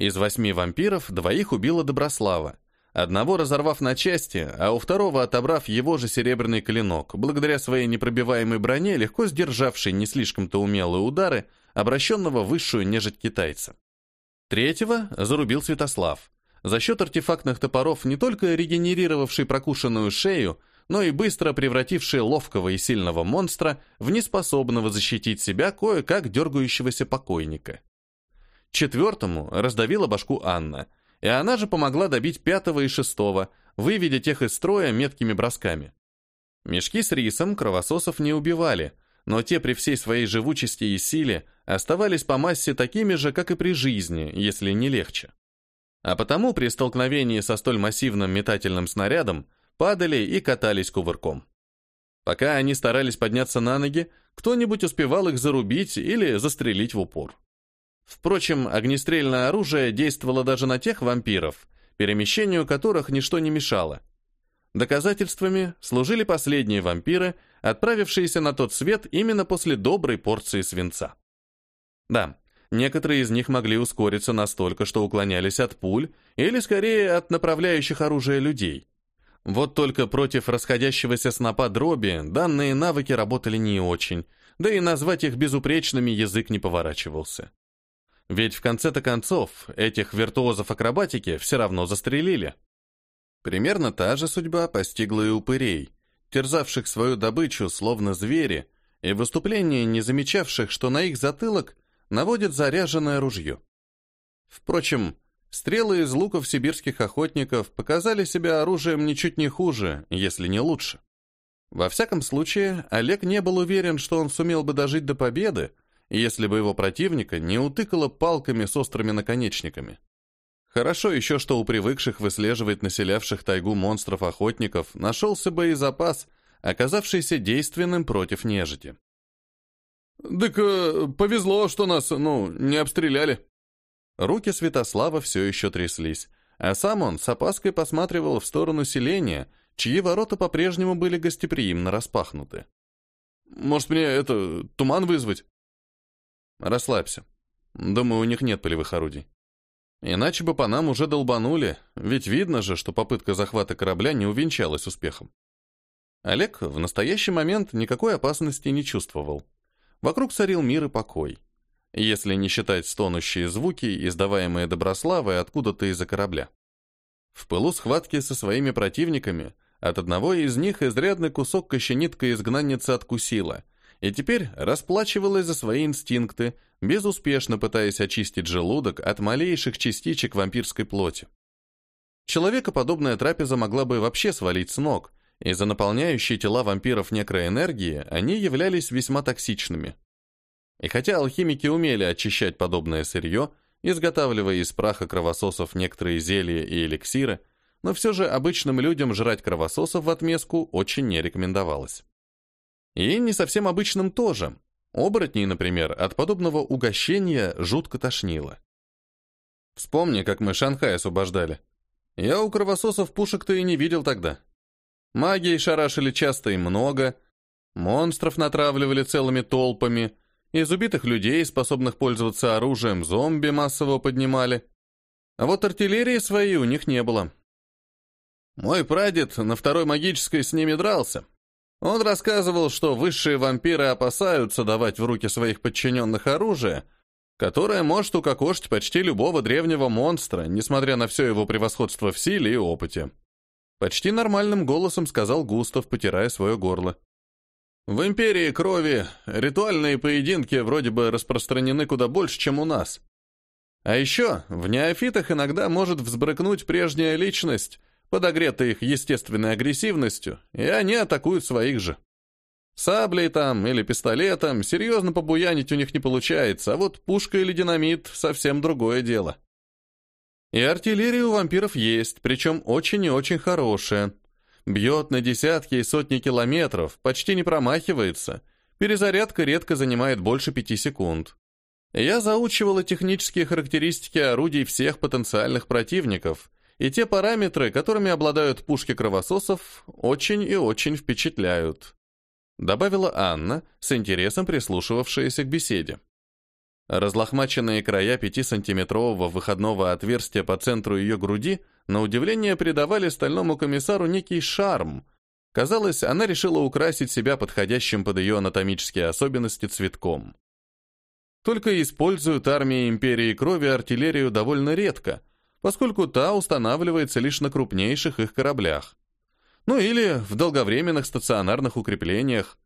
Из восьми вампиров двоих убила Доброслава, одного разорвав на части, а у второго отобрав его же серебряный клинок, благодаря своей непробиваемой броне, легко сдержавшей не слишком-то умелые удары, обращенного в высшую нежить китайца. Третьего зарубил Святослав. За счет артефактных топоров, не только регенерировавший прокушенную шею, но и быстро превративший ловкого и сильного монстра в неспособного защитить себя кое-как дергающегося покойника. Четвертому раздавила башку Анна, и она же помогла добить пятого и шестого, выведя тех из строя меткими бросками. Мешки с рисом кровососов не убивали, но те при всей своей живучести и силе оставались по массе такими же, как и при жизни, если не легче. А потому при столкновении со столь массивным метательным снарядом падали и катались кувырком. Пока они старались подняться на ноги, кто-нибудь успевал их зарубить или застрелить в упор. Впрочем, огнестрельное оружие действовало даже на тех вампиров, перемещению которых ничто не мешало. Доказательствами служили последние вампиры, отправившиеся на тот свет именно после доброй порции свинца. Да, некоторые из них могли ускориться настолько, что уклонялись от пуль, или скорее от направляющих оружие людей. Вот только против расходящегося снопа дроби данные навыки работали не очень, да и назвать их безупречными язык не поворачивался. Ведь в конце-то концов этих виртуозов акробатики все равно застрелили. Примерно та же судьба постигла и упырей, терзавших свою добычу словно звери, и выступление не замечавших, что на их затылок наводит заряженное ружье. Впрочем, стрелы из луков сибирских охотников показали себя оружием ничуть не хуже, если не лучше. Во всяком случае, Олег не был уверен, что он сумел бы дожить до победы, если бы его противника не утыкало палками с острыми наконечниками. Хорошо еще, что у привыкших выслеживать населявших тайгу монстров-охотников нашелся боезапас, оказавшийся действенным против нежити. «Так э, повезло, что нас, ну, не обстреляли». Руки Святослава все еще тряслись, а сам он с опаской посматривал в сторону селения, чьи ворота по-прежнему были гостеприимно распахнуты. «Может, мне это, туман вызвать?» Расслабься. Думаю, у них нет полевых орудий. Иначе бы по нам уже долбанули, ведь видно же, что попытка захвата корабля не увенчалась успехом. Олег в настоящий момент никакой опасности не чувствовал. Вокруг царил мир и покой. Если не считать стонущие звуки, издаваемые Доброславой откуда-то из-за корабля. В пылу схватки со своими противниками от одного из них изрядный кусок кощенитка изгнанница откусила, и теперь расплачивалась за свои инстинкты, безуспешно пытаясь очистить желудок от малейших частичек вампирской плоти. Человека подобная трапеза могла бы вообще свалить с ног, из-за наполняющей тела вампиров некроэнергии они являлись весьма токсичными. И хотя алхимики умели очищать подобное сырье, изготавливая из праха кровососов некоторые зелья и эликсиры, но все же обычным людям жрать кровососов в отместку очень не рекомендовалось. И не совсем обычным тоже. Оборотней, например, от подобного угощения жутко тошнило. Вспомни, как мы Шанхай освобождали. Я у кровососов пушек-то и не видел тогда. Магии шарашили часто и много, монстров натравливали целыми толпами, из убитых людей, способных пользоваться оружием, зомби массово поднимали. А вот артиллерии своей у них не было. Мой прадед на второй магической с ними дрался. Он рассказывал, что высшие вампиры опасаются давать в руки своих подчиненных оружие, которое может укокошить почти любого древнего монстра, несмотря на все его превосходство в силе и опыте. Почти нормальным голосом сказал Густав, потирая свое горло. В империи крови ритуальные поединки вроде бы распространены куда больше, чем у нас. А еще в неофитах иногда может взбрыкнуть прежняя личность, подогретая их естественной агрессивностью, и они атакуют своих же. Саблей там или пистолетом серьезно побуянить у них не получается, а вот пушка или динамит — совсем другое дело. И артиллерия у вампиров есть, причем очень и очень хорошая. Бьет на десятки и сотни километров, почти не промахивается. Перезарядка редко занимает больше пяти секунд. Я заучивала технические характеристики орудий всех потенциальных противников, и те параметры, которыми обладают пушки кровососов, очень и очень впечатляют. Добавила Анна, с интересом прислушивавшаяся к беседе. Разлохмаченные края пятисантиметрового выходного отверстия по центру ее груди, на удивление, придавали стальному комиссару некий шарм. Казалось, она решила украсить себя подходящим под ее анатомические особенности цветком. Только используют армии Империи Крови артиллерию довольно редко, поскольку та устанавливается лишь на крупнейших их кораблях. Ну или в долговременных стационарных укреплениях.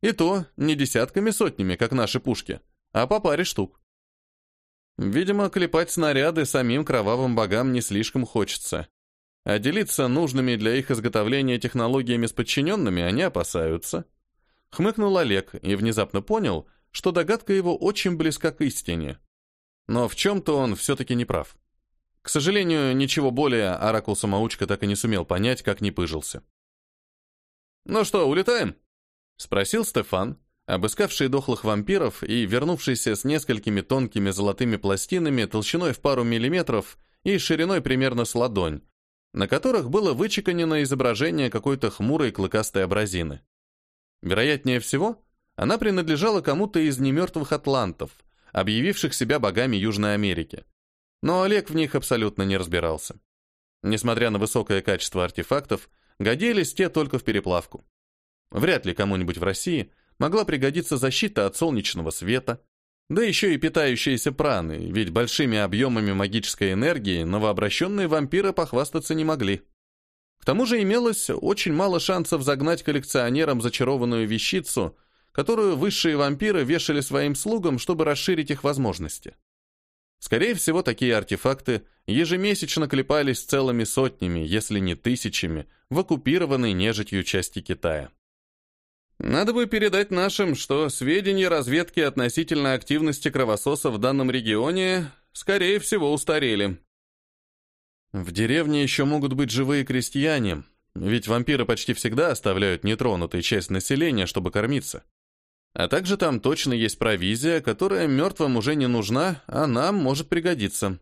И то не десятками-сотнями, как наши пушки – а по паре штук. Видимо, клепать снаряды самим кровавым богам не слишком хочется. А делиться нужными для их изготовления технологиями с подчиненными они опасаются. Хмыкнул Олег и внезапно понял, что догадка его очень близка к истине. Но в чем-то он все-таки не прав. К сожалению, ничего более Оракул-самоучка так и не сумел понять, как не пыжился. «Ну что, улетаем?» — спросил Стефан, Обыскавший дохлых вампиров и вернувшийся с несколькими тонкими золотыми пластинами толщиной в пару миллиметров и шириной примерно с ладонь, на которых было вычеканено изображение какой-то хмурой клыкастой абразины. Вероятнее всего, она принадлежала кому-то из немертвых атлантов, объявивших себя богами Южной Америки. Но Олег в них абсолютно не разбирался. Несмотря на высокое качество артефактов, годились те только в переплавку. Вряд ли кому-нибудь в России – могла пригодиться защита от солнечного света, да еще и питающиеся праны, ведь большими объемами магической энергии новообращенные вампиры похвастаться не могли. К тому же имелось очень мало шансов загнать коллекционерам зачарованную вещицу, которую высшие вампиры вешали своим слугам, чтобы расширить их возможности. Скорее всего, такие артефакты ежемесячно клепались целыми сотнями, если не тысячами, в оккупированной нежитью части Китая. Надо бы передать нашим, что сведения разведки относительно активности кровососов в данном регионе, скорее всего, устарели. В деревне еще могут быть живые крестьяне, ведь вампиры почти всегда оставляют нетронутой часть населения, чтобы кормиться. А также там точно есть провизия, которая мертвым уже не нужна, а нам может пригодиться.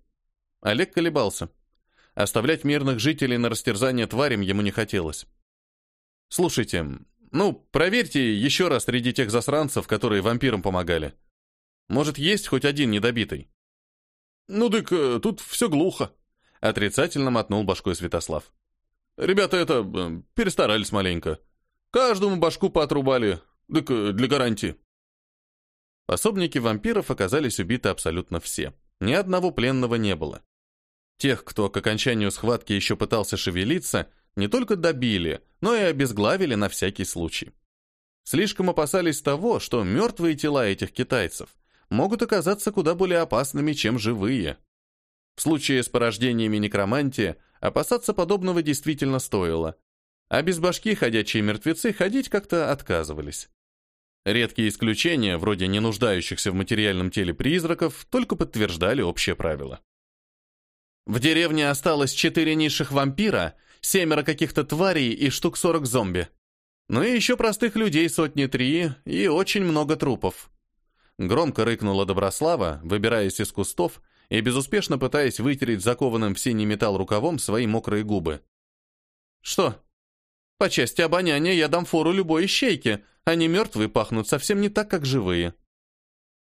Олег колебался. Оставлять мирных жителей на растерзание тварям ему не хотелось. «Слушайте, ну, проверьте еще раз среди тех засранцев, которые вампирам помогали. Может, есть хоть один недобитый?» «Ну, дык, э, тут все глухо», — отрицательно мотнул башкой Святослав. «Ребята это, э, перестарались маленько. Каждому башку поотрубали, дык, э, для гарантии». Пособники вампиров оказались убиты абсолютно все. Ни одного пленного не было. Тех, кто к окончанию схватки еще пытался шевелиться, не только добили, но и обезглавили на всякий случай. Слишком опасались того, что мертвые тела этих китайцев могут оказаться куда более опасными, чем живые. В случае с порождениями некромантии опасаться подобного действительно стоило, а без башки ходячие мертвецы ходить как-то отказывались. Редкие исключения, вроде не нуждающихся в материальном теле призраков, только подтверждали общее правило. В деревне осталось четыре низших вампира, семеро каких-то тварей и штук сорок зомби. Ну и еще простых людей сотни три и очень много трупов. Громко рыкнула Доброслава, выбираясь из кустов и безуспешно пытаясь вытереть закованным в синий металл рукавом свои мокрые губы. «Что? По части обоняния я дам фору любой ищейке. Они мертвые пахнут совсем не так, как живые».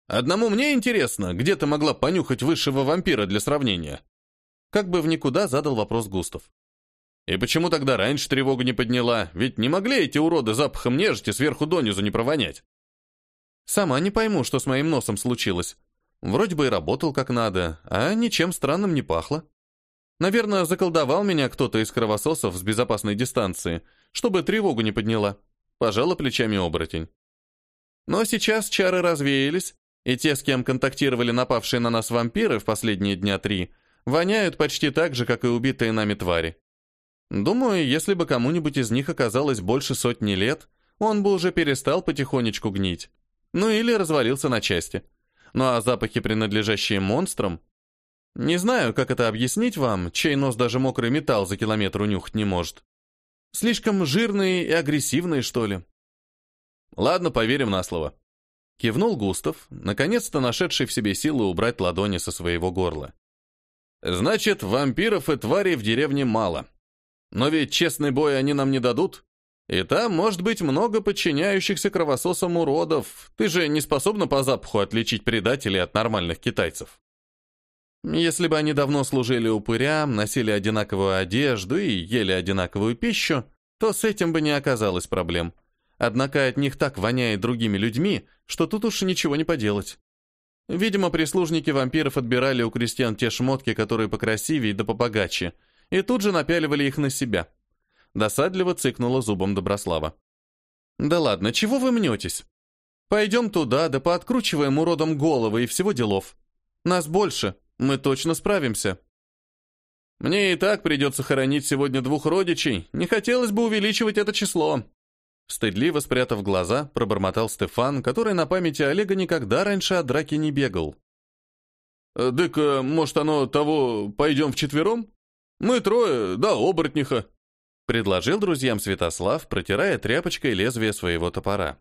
«Одному мне интересно, где ты могла понюхать высшего вампира для сравнения?» Как бы в никуда задал вопрос Густав. «И почему тогда раньше тревогу не подняла? Ведь не могли эти уроды запахом нежити сверху донизу не провонять?» Сама не пойму, что с моим носом случилось. Вроде бы и работал как надо, а ничем странным не пахло. Наверное, заколдовал меня кто-то из кровососов с безопасной дистанции, чтобы тревогу не подняла. Пожала плечами оборотень. Но сейчас чары развеялись, и те, с кем контактировали напавшие на нас вампиры в последние дня три, воняют почти так же, как и убитые нами твари. Думаю, если бы кому-нибудь из них оказалось больше сотни лет, он бы уже перестал потихонечку гнить. Ну или развалился на части. Ну а запахи, принадлежащие монстрам... Не знаю, как это объяснить вам, чей нос даже мокрый металл за километр унюхать не может. Слишком жирные и агрессивные, что ли. Ладно, поверим на слово. Кивнул Густав, наконец-то нашедший в себе силы убрать ладони со своего горла. Значит, вампиров и тварей в деревне мало. Но ведь честный бой они нам не дадут. И там может быть много подчиняющихся кровососам уродов. Ты же не способна по запаху отличить предателей от нормальных китайцев. Если бы они давно служили упырям, носили одинаковую одежду и ели одинаковую пищу, то с этим бы не оказалось проблем. Однако от них так воняет другими людьми, что тут уж ничего не поделать. Видимо, прислужники вампиров отбирали у крестьян те шмотки, которые покрасивее да побогаче, и тут же напяливали их на себя. Досадливо цыкнула зубом Доброслава. «Да ладно, чего вы мнетесь? Пойдем туда, да пооткручиваем уродом головы и всего делов. Нас больше, мы точно справимся». «Мне и так придется хоронить сегодня двух родичей, не хотелось бы увеличивать это число». Стыдливо спрятав глаза, пробормотал Стефан, который на памяти Олега никогда раньше от драки не бегал. «Дык, э, может, оно того, пойдем вчетвером? Мы трое, да, оборотниха». Предложил друзьям Святослав, протирая тряпочкой лезвие своего топора.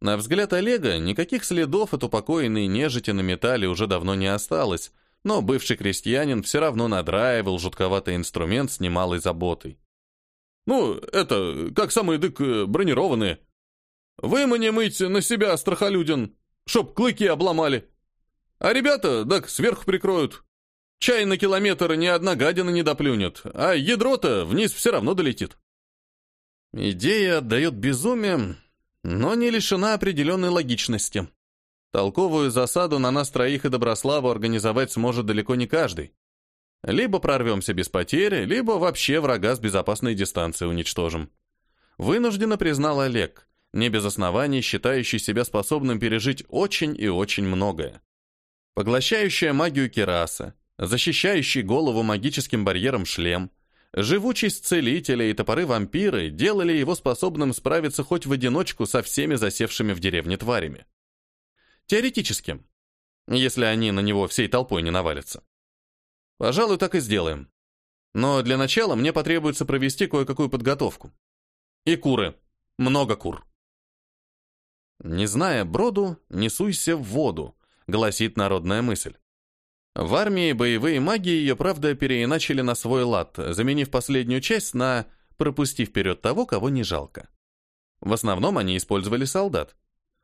На взгляд Олега никаких следов от упокоенной нежити на металле уже давно не осталось, но бывший крестьянин все равно надраивал жутковатый инструмент с немалой заботой. «Ну, это, как самые дык э, бронированные. Вымани мыть на себя, страхолюдин, чтоб клыки обломали. А ребята, так, сверху прикроют. Чай на километр ни одна гадина не доплюнет, а ядро-то вниз все равно долетит. Идея отдает безумием, но не лишена определенной логичности. Толковую засаду на нас троих и Доброславу организовать сможет далеко не каждый. Либо прорвемся без потерь, либо вообще врага с безопасной дистанции уничтожим. Вынужденно признал Олег, не без оснований считающий себя способным пережить очень и очень многое. Поглощающая магию кераса, защищающий голову магическим барьером шлем, живучесть целителя и топоры вампиры делали его способным справиться хоть в одиночку со всеми засевшими в деревне тварями. Теоретически, если они на него всей толпой не навалятся. Пожалуй, так и сделаем. Но для начала мне потребуется провести кое-какую подготовку. И куры. Много кур. Не зная броду, не суйся в воду, гласит народная мысль. В армии боевые маги ее, правда, переиначили на свой лад, заменив последнюю часть на «пропусти вперед того, кого не жалко». В основном они использовали солдат.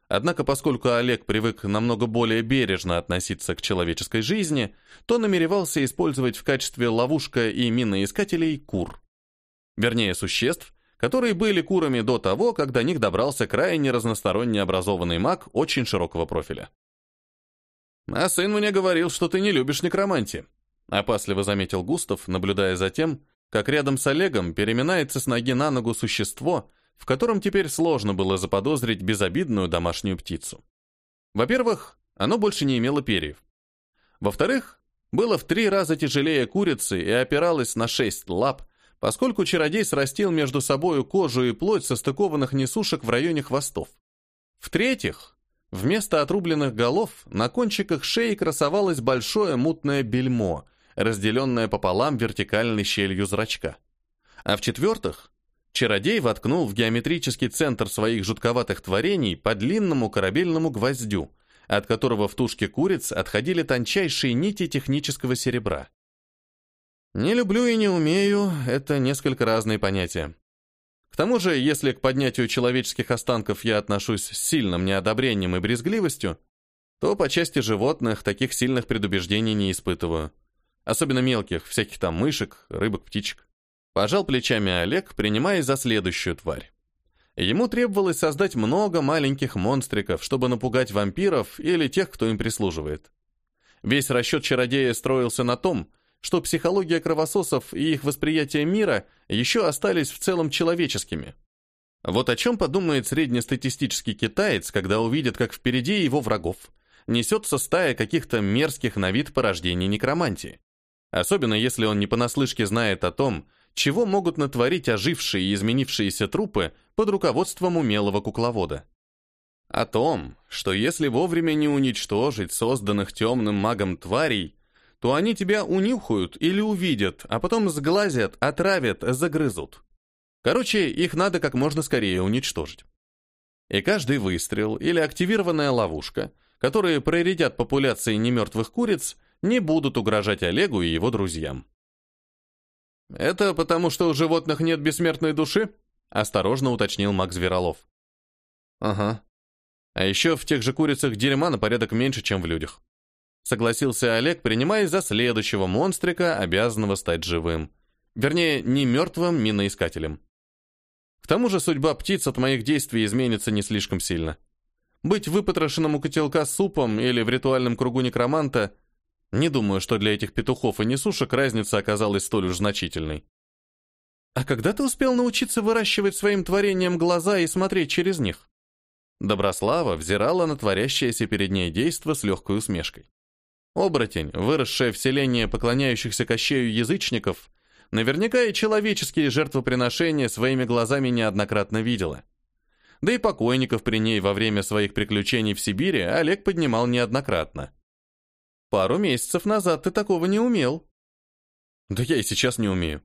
Однако, поскольку Олег привык намного более бережно относиться к человеческой жизни, то намеревался использовать в качестве ловушка и миноискателей кур. Вернее, существ, которые были курами до того, как до них добрался крайне разносторонне образованный маг очень широкого профиля. «А сын мне говорил, что ты не любишь некромантии», — опасливо заметил Густав, наблюдая за тем, как рядом с Олегом переминается с ноги на ногу существо, в котором теперь сложно было заподозрить безобидную домашнюю птицу. Во-первых, оно больше не имело перьев. Во-вторых, было в три раза тяжелее курицы и опиралось на шесть лап, поскольку чародей срастил между собою кожу и плоть состыкованных несушек в районе хвостов. В-третьих, вместо отрубленных голов на кончиках шеи красовалось большое мутное бельмо, разделенное пополам вертикальной щелью зрачка. А в-четвертых, чародей воткнул в геометрический центр своих жутковатых творений по длинному корабельному гвоздю, от которого в тушке куриц отходили тончайшие нити технического серебра. Не люблю и не умею — это несколько разные понятия. К тому же, если к поднятию человеческих останков я отношусь с сильным неодобрением и брезгливостью, то по части животных таких сильных предубеждений не испытываю. Особенно мелких, всяких там мышек, рыбок, птичек. Пожал плечами Олег, принимаясь за следующую тварь. Ему требовалось создать много маленьких монстриков, чтобы напугать вампиров или тех, кто им прислуживает. Весь расчет чародея строился на том, что психология кровососов и их восприятие мира еще остались в целом человеческими. Вот о чем подумает среднестатистический китаец, когда увидит, как впереди его врагов несется стая каких-то мерзких на вид порождений некромантии. Особенно если он не понаслышке знает о том, чего могут натворить ожившие и изменившиеся трупы под руководством умелого кукловода. О том, что если вовремя не уничтожить созданных темным магом тварей, то они тебя унюхают или увидят, а потом сглазят, отравят, загрызут. Короче, их надо как можно скорее уничтожить. И каждый выстрел или активированная ловушка, которые проредят популяции немертвых куриц, не будут угрожать Олегу и его друзьям. «Это потому, что у животных нет бессмертной души?» — осторожно уточнил Макс Зверолов. «Ага. А еще в тех же курицах дерьма на порядок меньше, чем в людях согласился Олег, принимаясь за следующего монстрика, обязанного стать живым. Вернее, не мертвым миноискателем. К тому же судьба птиц от моих действий изменится не слишком сильно. Быть выпотрошенным у котелка супом или в ритуальном кругу некроманта не думаю, что для этих петухов и несушек разница оказалась столь уж значительной. А когда ты успел научиться выращивать своим творением глаза и смотреть через них? Доброслава взирала на творящееся перед ней действо с легкой усмешкой. Оборотень, выросшая в селении поклоняющихся Кощею язычников, наверняка и человеческие жертвоприношения своими глазами неоднократно видела. Да и покойников при ней во время своих приключений в Сибири Олег поднимал неоднократно. Пару месяцев назад ты такого не умел. Да я и сейчас не умею.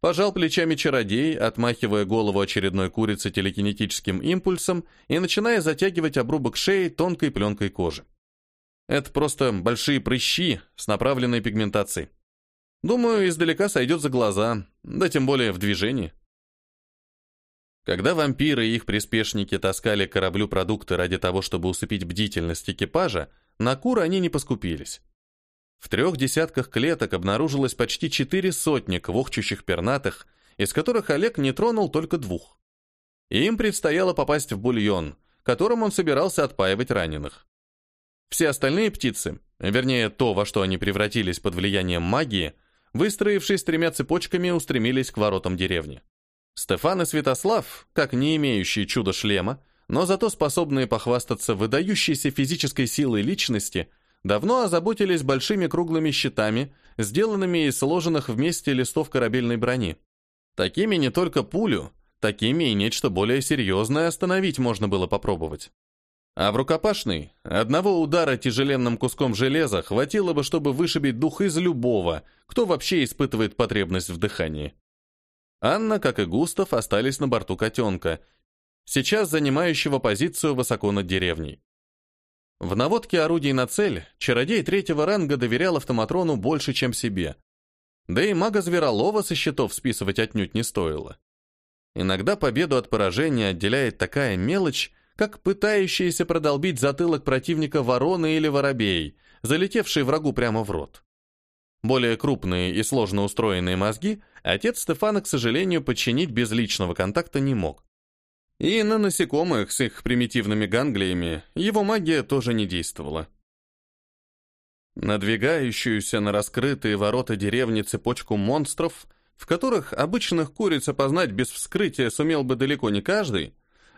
Пожал плечами чародей, отмахивая голову очередной курицы телекинетическим импульсом и начиная затягивать обрубок шеи тонкой пленкой кожи. Это просто большие прыщи с направленной пигментацией. Думаю, издалека сойдет за глаза, да тем более в движении. Когда вампиры и их приспешники таскали кораблю продукты ради того, чтобы усыпить бдительность экипажа, на кур они не поскупились. В трех десятках клеток обнаружилось почти четыре сотни квохчущих пернатых, из которых Олег не тронул только двух. Им предстояло попасть в бульон, которым он собирался отпаивать раненых. Все остальные птицы, вернее то, во что они превратились под влиянием магии, выстроившись тремя цепочками, устремились к воротам деревни. Стефан и Святослав, как не имеющие чудо-шлема, но зато способные похвастаться выдающейся физической силой личности, давно озаботились большими круглыми щитами, сделанными из сложенных вместе листов корабельной брони. Такими не только пулю, такими и нечто более серьезное остановить можно было попробовать. А в рукопашной одного удара тяжеленным куском железа хватило бы, чтобы вышибить дух из любого, кто вообще испытывает потребность в дыхании. Анна, как и Густав, остались на борту котенка, сейчас занимающего позицию высоко над деревней. В наводке орудий на цель чародей третьего ранга доверял автоматрону больше, чем себе. Да и мага Зверолова со счетов списывать отнюдь не стоило. Иногда победу от поражения отделяет такая мелочь, как пытающиеся продолбить затылок противника ворона или воробей, залетевший врагу прямо в рот. Более крупные и сложно устроенные мозги отец Стефана, к сожалению, подчинить без личного контакта не мог. И на насекомых с их примитивными ганглиями его магия тоже не действовала. Надвигающуюся на раскрытые ворота деревни цепочку монстров, в которых обычных куриц опознать без вскрытия сумел бы далеко не каждый,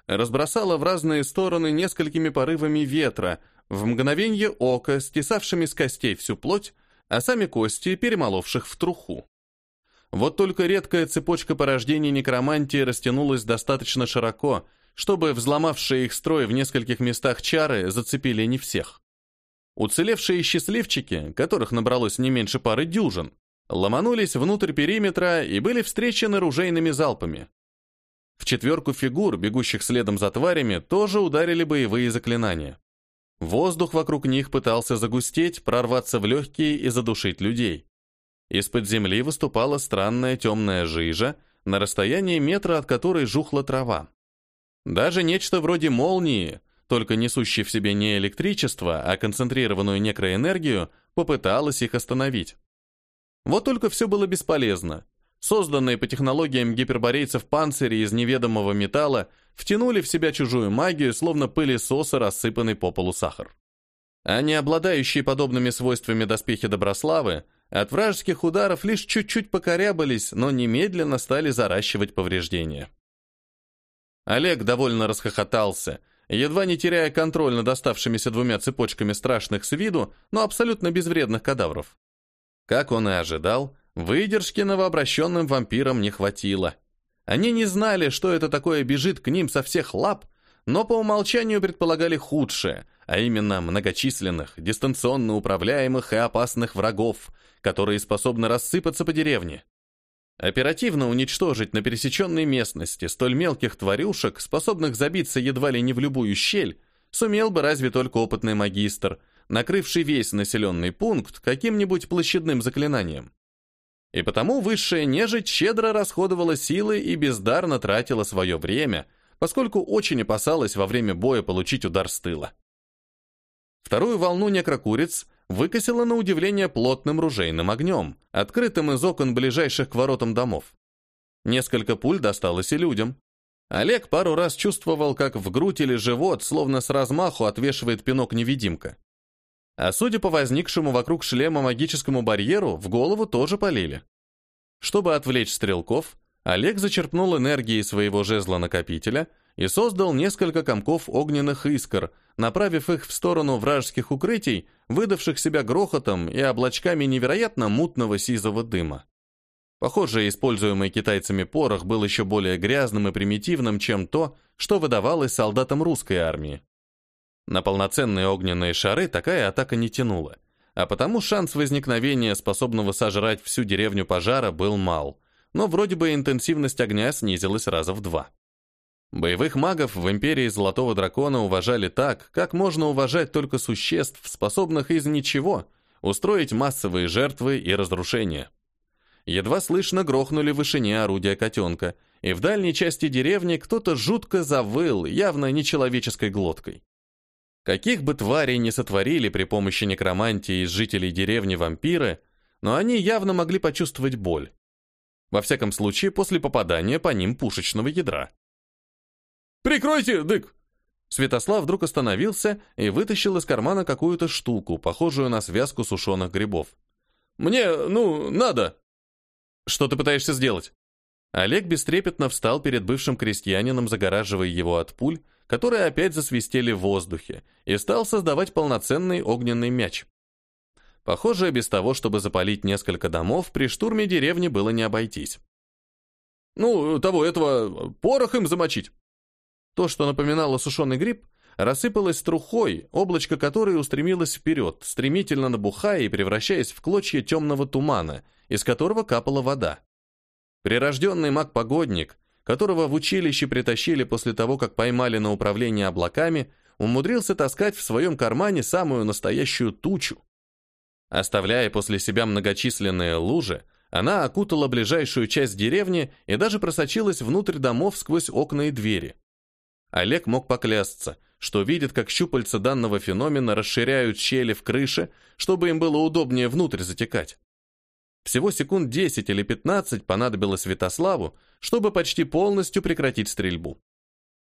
разбросала в разные стороны несколькими порывами ветра, в мгновенье ока, стесавшими с костей всю плоть, а сами кости перемоловших в труху. Вот только редкая цепочка порождений некромантии растянулась достаточно широко, чтобы взломавшие их строй в нескольких местах чары зацепили не всех. Уцелевшие счастливчики, которых набралось не меньше пары дюжин, ломанулись внутрь периметра и были встречены ружейными залпами. В четверку фигур, бегущих следом за тварями, тоже ударили боевые заклинания. Воздух вокруг них пытался загустеть, прорваться в легкие и задушить людей. Из-под земли выступала странная темная жижа, на расстоянии метра от которой жухла трава. Даже нечто вроде молнии, только несущей в себе не электричество, а концентрированную некроэнергию, попыталась их остановить. Вот только все было бесполезно. Созданные по технологиям гиперборейцев панцири из неведомого металла втянули в себя чужую магию, словно пылесоса, рассыпанный по полу сахар. А не обладающие подобными свойствами доспехи Доброславы от вражеских ударов лишь чуть-чуть покорябались, но немедленно стали заращивать повреждения. Олег довольно расхохотался, едва не теряя контроль над оставшимися двумя цепочками страшных с виду, но абсолютно безвредных кадавров. Как он и ожидал, выдержки новообращенным вампирам не хватило. Они не знали, что это такое бежит к ним со всех лап, но по умолчанию предполагали худшее, а именно многочисленных, дистанционно управляемых и опасных врагов, которые способны рассыпаться по деревне. Оперативно уничтожить на пересеченной местности столь мелких тварюшек, способных забиться едва ли не в любую щель, сумел бы разве только опытный магистр, накрывший весь населенный пункт каким-нибудь площадным заклинанием. И потому высшая нежить щедро расходовала силы и бездарно тратила свое время, поскольку очень опасалась во время боя получить удар с тыла. Вторую волну некрокуриц выкосило на удивление плотным ружейным огнем, открытым из окон ближайших к воротам домов. Несколько пуль досталось и людям. Олег пару раз чувствовал, как в грудь или живот, словно с размаху, отвешивает пинок невидимка. А судя по возникшему вокруг шлема магическому барьеру, в голову тоже полили. Чтобы отвлечь стрелков, Олег зачерпнул энергии своего жезла-накопителя и создал несколько комков огненных искр, направив их в сторону вражеских укрытий, выдавших себя грохотом и облачками невероятно мутного сизого дыма. Похоже, используемый китайцами порох был еще более грязным и примитивным, чем то, что выдавалось солдатам русской армии. На полноценные огненные шары такая атака не тянула, а потому шанс возникновения способного сожрать всю деревню пожара был мал, но вроде бы интенсивность огня снизилась раза в два. Боевых магов в Империи Золотого Дракона уважали так, как можно уважать только существ, способных из ничего устроить массовые жертвы и разрушения. Едва слышно грохнули в вышине орудия котенка, и в дальней части деревни кто-то жутко завыл, явно нечеловеческой глоткой. Каких бы тварей не сотворили при помощи некромантии из жителей деревни вампиры, но они явно могли почувствовать боль. Во всяком случае, после попадания по ним пушечного ядра. «Прикройте, дык!» Святослав вдруг остановился и вытащил из кармана какую-то штуку, похожую на связку сушеных грибов. «Мне, ну, надо!» «Что ты пытаешься сделать?» Олег бестрепетно встал перед бывшим крестьянином, загораживая его от пуль, которые опять засвистели в воздухе, и стал создавать полноценный огненный мяч. Похоже, без того, чтобы запалить несколько домов, при штурме деревни было не обойтись. «Ну, того этого, порох им замочить!» То, что напоминало сушеный гриб, рассыпалось трухой, облачко которой устремилось вперед, стремительно набухая и превращаясь в клочья темного тумана, из которого капала вода. Прирожденный маг-погодник, которого в училище притащили после того, как поймали на управление облаками, умудрился таскать в своем кармане самую настоящую тучу. Оставляя после себя многочисленные лужи, она окутала ближайшую часть деревни и даже просочилась внутрь домов сквозь окна и двери. Олег мог поклясться, что видит, как щупальца данного феномена расширяют щели в крыше, чтобы им было удобнее внутрь затекать. Всего секунд 10 или 15 понадобилось Святославу, чтобы почти полностью прекратить стрельбу.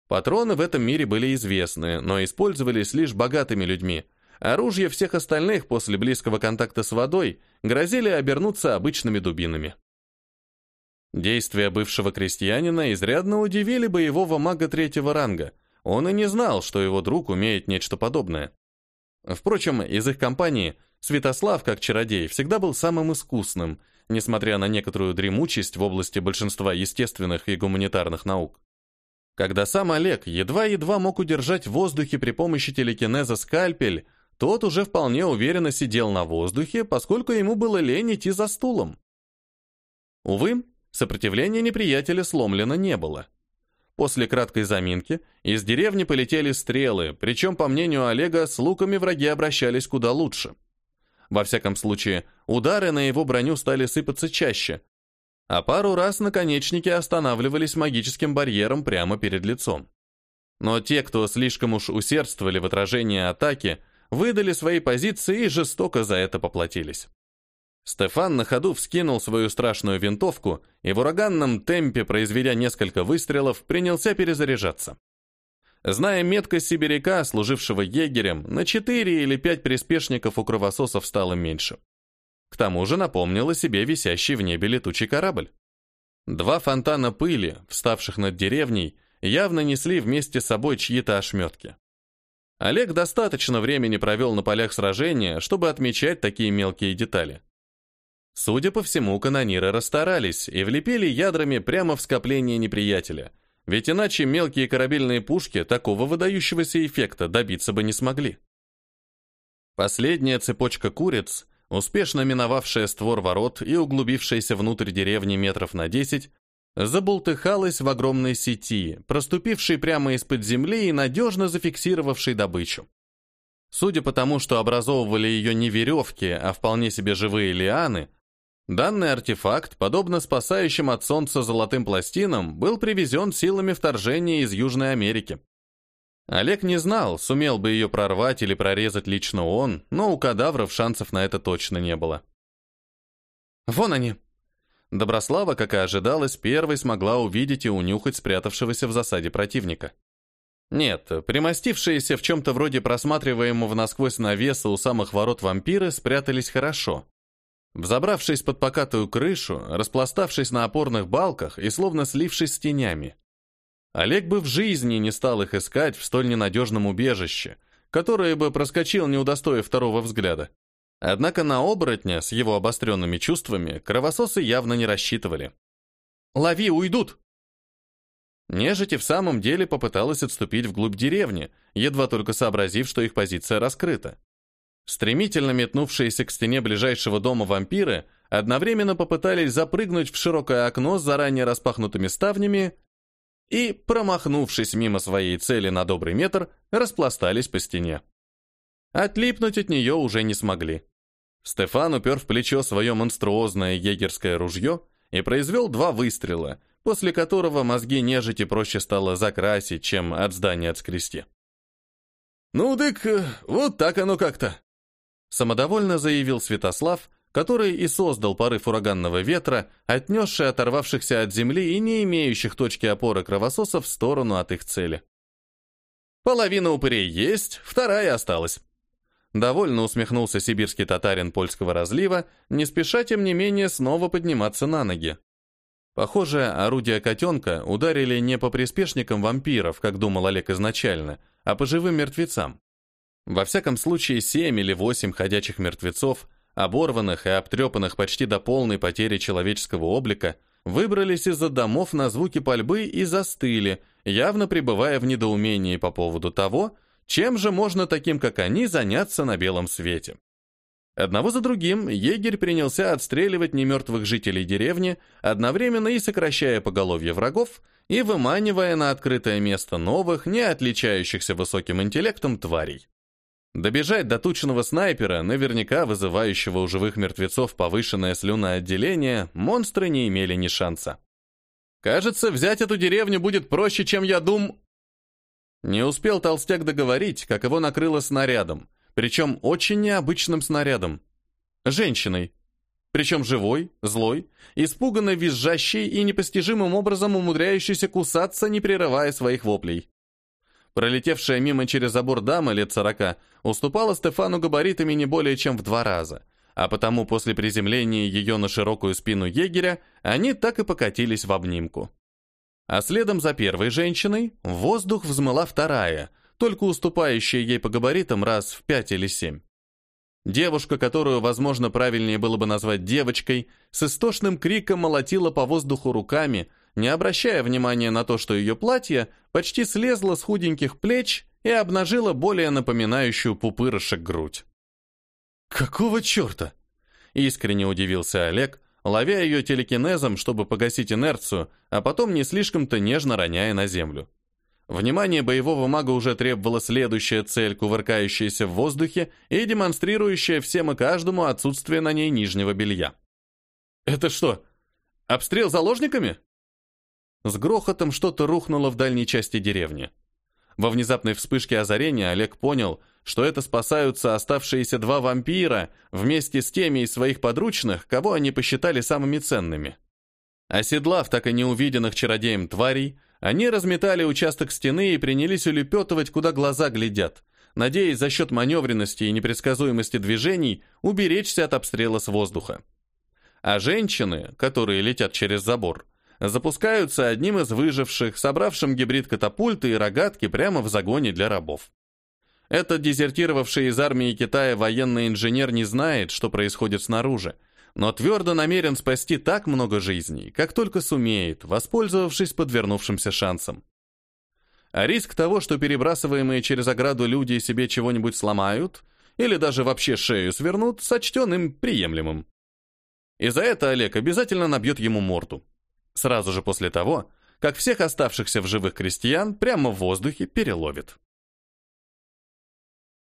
Патроны в этом мире были известны, но использовались лишь богатыми людьми. Оружие всех остальных после близкого контакта с водой грозили обернуться обычными дубинами. Действия бывшего крестьянина изрядно удивили боевого мага третьего ранга. Он и не знал, что его друг умеет нечто подобное. Впрочем, из их компании Святослав, как чародей, всегда был самым искусным, несмотря на некоторую дремучесть в области большинства естественных и гуманитарных наук. Когда сам Олег едва-едва мог удержать в воздухе при помощи телекинеза скальпель, тот уже вполне уверенно сидел на воздухе, поскольку ему было лень идти за стулом. Увы, сопротивления неприятеля сломлено не было. После краткой заминки из деревни полетели стрелы, причем, по мнению Олега, с луками враги обращались куда лучше. Во всяком случае, удары на его броню стали сыпаться чаще, а пару раз наконечники останавливались магическим барьером прямо перед лицом. Но те, кто слишком уж усердствовали в отражении атаки, выдали свои позиции и жестоко за это поплатились. Стефан на ходу вскинул свою страшную винтовку и в ураганном темпе, произведя несколько выстрелов, принялся перезаряжаться. Зная меткость сибиряка, служившего егерем, на четыре или пять приспешников у кровососов стало меньше. К тому же напомнил о себе висящий в небе летучий корабль. Два фонтана пыли, вставших над деревней, явно несли вместе с собой чьи-то ошметки. Олег достаточно времени провел на полях сражения, чтобы отмечать такие мелкие детали. Судя по всему, канониры расстарались и влепили ядрами прямо в скопление неприятеля, ведь иначе мелкие корабельные пушки такого выдающегося эффекта добиться бы не смогли. Последняя цепочка куриц, успешно миновавшая створ ворот и углубившаяся внутрь деревни метров на 10, забултыхалась в огромной сети, проступившей прямо из-под земли и надежно зафиксировавшей добычу. Судя по тому, что образовывали ее не веревки, а вполне себе живые лианы, Данный артефакт, подобно спасающим от солнца золотым пластинам, был привезен силами вторжения из Южной Америки. Олег не знал, сумел бы ее прорвать или прорезать лично он, но у кадавров шансов на это точно не было. «Вон они!» Доброслава, как и ожидалось, первой смогла увидеть и унюхать спрятавшегося в засаде противника. Нет, примостившиеся в чем-то вроде просматриваемого насквозь навеса у самых ворот вампиры спрятались хорошо. Взобравшись под покатую крышу, распластавшись на опорных балках и словно слившись с тенями. Олег бы в жизни не стал их искать в столь ненадежном убежище, которое бы проскочил, не удостоив второго взгляда. Однако на оборотня с его обостренными чувствами кровососы явно не рассчитывали. «Лови, уйдут!» Нежить и в самом деле попыталась отступить вглубь деревни, едва только сообразив, что их позиция раскрыта. Стремительно метнувшиеся к стене ближайшего дома вампиры одновременно попытались запрыгнуть в широкое окно с заранее распахнутыми ставнями и, промахнувшись мимо своей цели на добрый метр, распластались по стене. Отлипнуть от нее уже не смогли. Стефан упер в плечо свое монструозное егерское ружье и произвел два выстрела, после которого мозги нежити проще стало закрасить, чем от здания отскрести. «Ну, дык, вот так оно как-то», Самодовольно заявил Святослав, который и создал порыв ураганного ветра, отнесший оторвавшихся от земли и не имеющих точки опоры кровососов в сторону от их цели. «Половина упырей есть, вторая осталась». Довольно усмехнулся сибирский татарин польского разлива, не спеша, тем не менее, снова подниматься на ноги. Похоже, орудия котенка ударили не по приспешникам вампиров, как думал Олег изначально, а по живым мертвецам. Во всяком случае, семь или восемь ходячих мертвецов, оборванных и обтрепанных почти до полной потери человеческого облика, выбрались из-за домов на звуки пальбы и застыли, явно пребывая в недоумении по поводу того, чем же можно таким, как они, заняться на белом свете. Одного за другим егерь принялся отстреливать немертвых жителей деревни, одновременно и сокращая поголовье врагов, и выманивая на открытое место новых, не отличающихся высоким интеллектом тварей. Добежать до тучного снайпера, наверняка вызывающего у живых мертвецов повышенное слюноотделение, монстры не имели ни шанса. Кажется, взять эту деревню будет проще, чем я дум... Не успел толстяк договорить, как его накрыло снарядом, причем очень необычным снарядом. Женщиной. Причем живой, злой, испуганно визжащей и непостижимым образом умудряющейся кусаться, не прерывая своих воплей. Пролетевшая мимо через забор дама лет сорока уступала Стефану габаритами не более чем в два раза, а потому после приземления ее на широкую спину егеря они так и покатились в обнимку. А следом за первой женщиной в воздух взмыла вторая, только уступающая ей по габаритам раз в пять или семь. Девушка, которую, возможно, правильнее было бы назвать девочкой, с истошным криком молотила по воздуху руками, не обращая внимания на то, что ее платье почти слезло с худеньких плеч и обнажило более напоминающую пупырышек грудь. «Какого черта?» — искренне удивился Олег, ловя ее телекинезом, чтобы погасить инерцию, а потом не слишком-то нежно роняя на землю. Внимание боевого мага уже требовала следующая цель, кувыркающаяся в воздухе и демонстрирующая всем и каждому отсутствие на ней нижнего белья. «Это что, обстрел заложниками?» С грохотом что-то рухнуло в дальней части деревни. Во внезапной вспышке озарения Олег понял, что это спасаются оставшиеся два вампира вместе с теми из своих подручных, кого они посчитали самыми ценными. Оседлав так и неувиденных чародеем тварей, они разметали участок стены и принялись улепетывать, куда глаза глядят, надеясь за счет маневренности и непредсказуемости движений уберечься от обстрела с воздуха. А женщины, которые летят через забор, запускаются одним из выживших, собравшим гибрид катапульты и рогатки прямо в загоне для рабов. Этот дезертировавший из армии Китая военный инженер не знает, что происходит снаружи, но твердо намерен спасти так много жизней, как только сумеет, воспользовавшись подвернувшимся шансом. А риск того, что перебрасываемые через ограду люди себе чего-нибудь сломают или даже вообще шею свернут, сочтен им приемлемым. И за это Олег обязательно набьет ему морду. Сразу же после того, как всех оставшихся в живых крестьян прямо в воздухе переловит.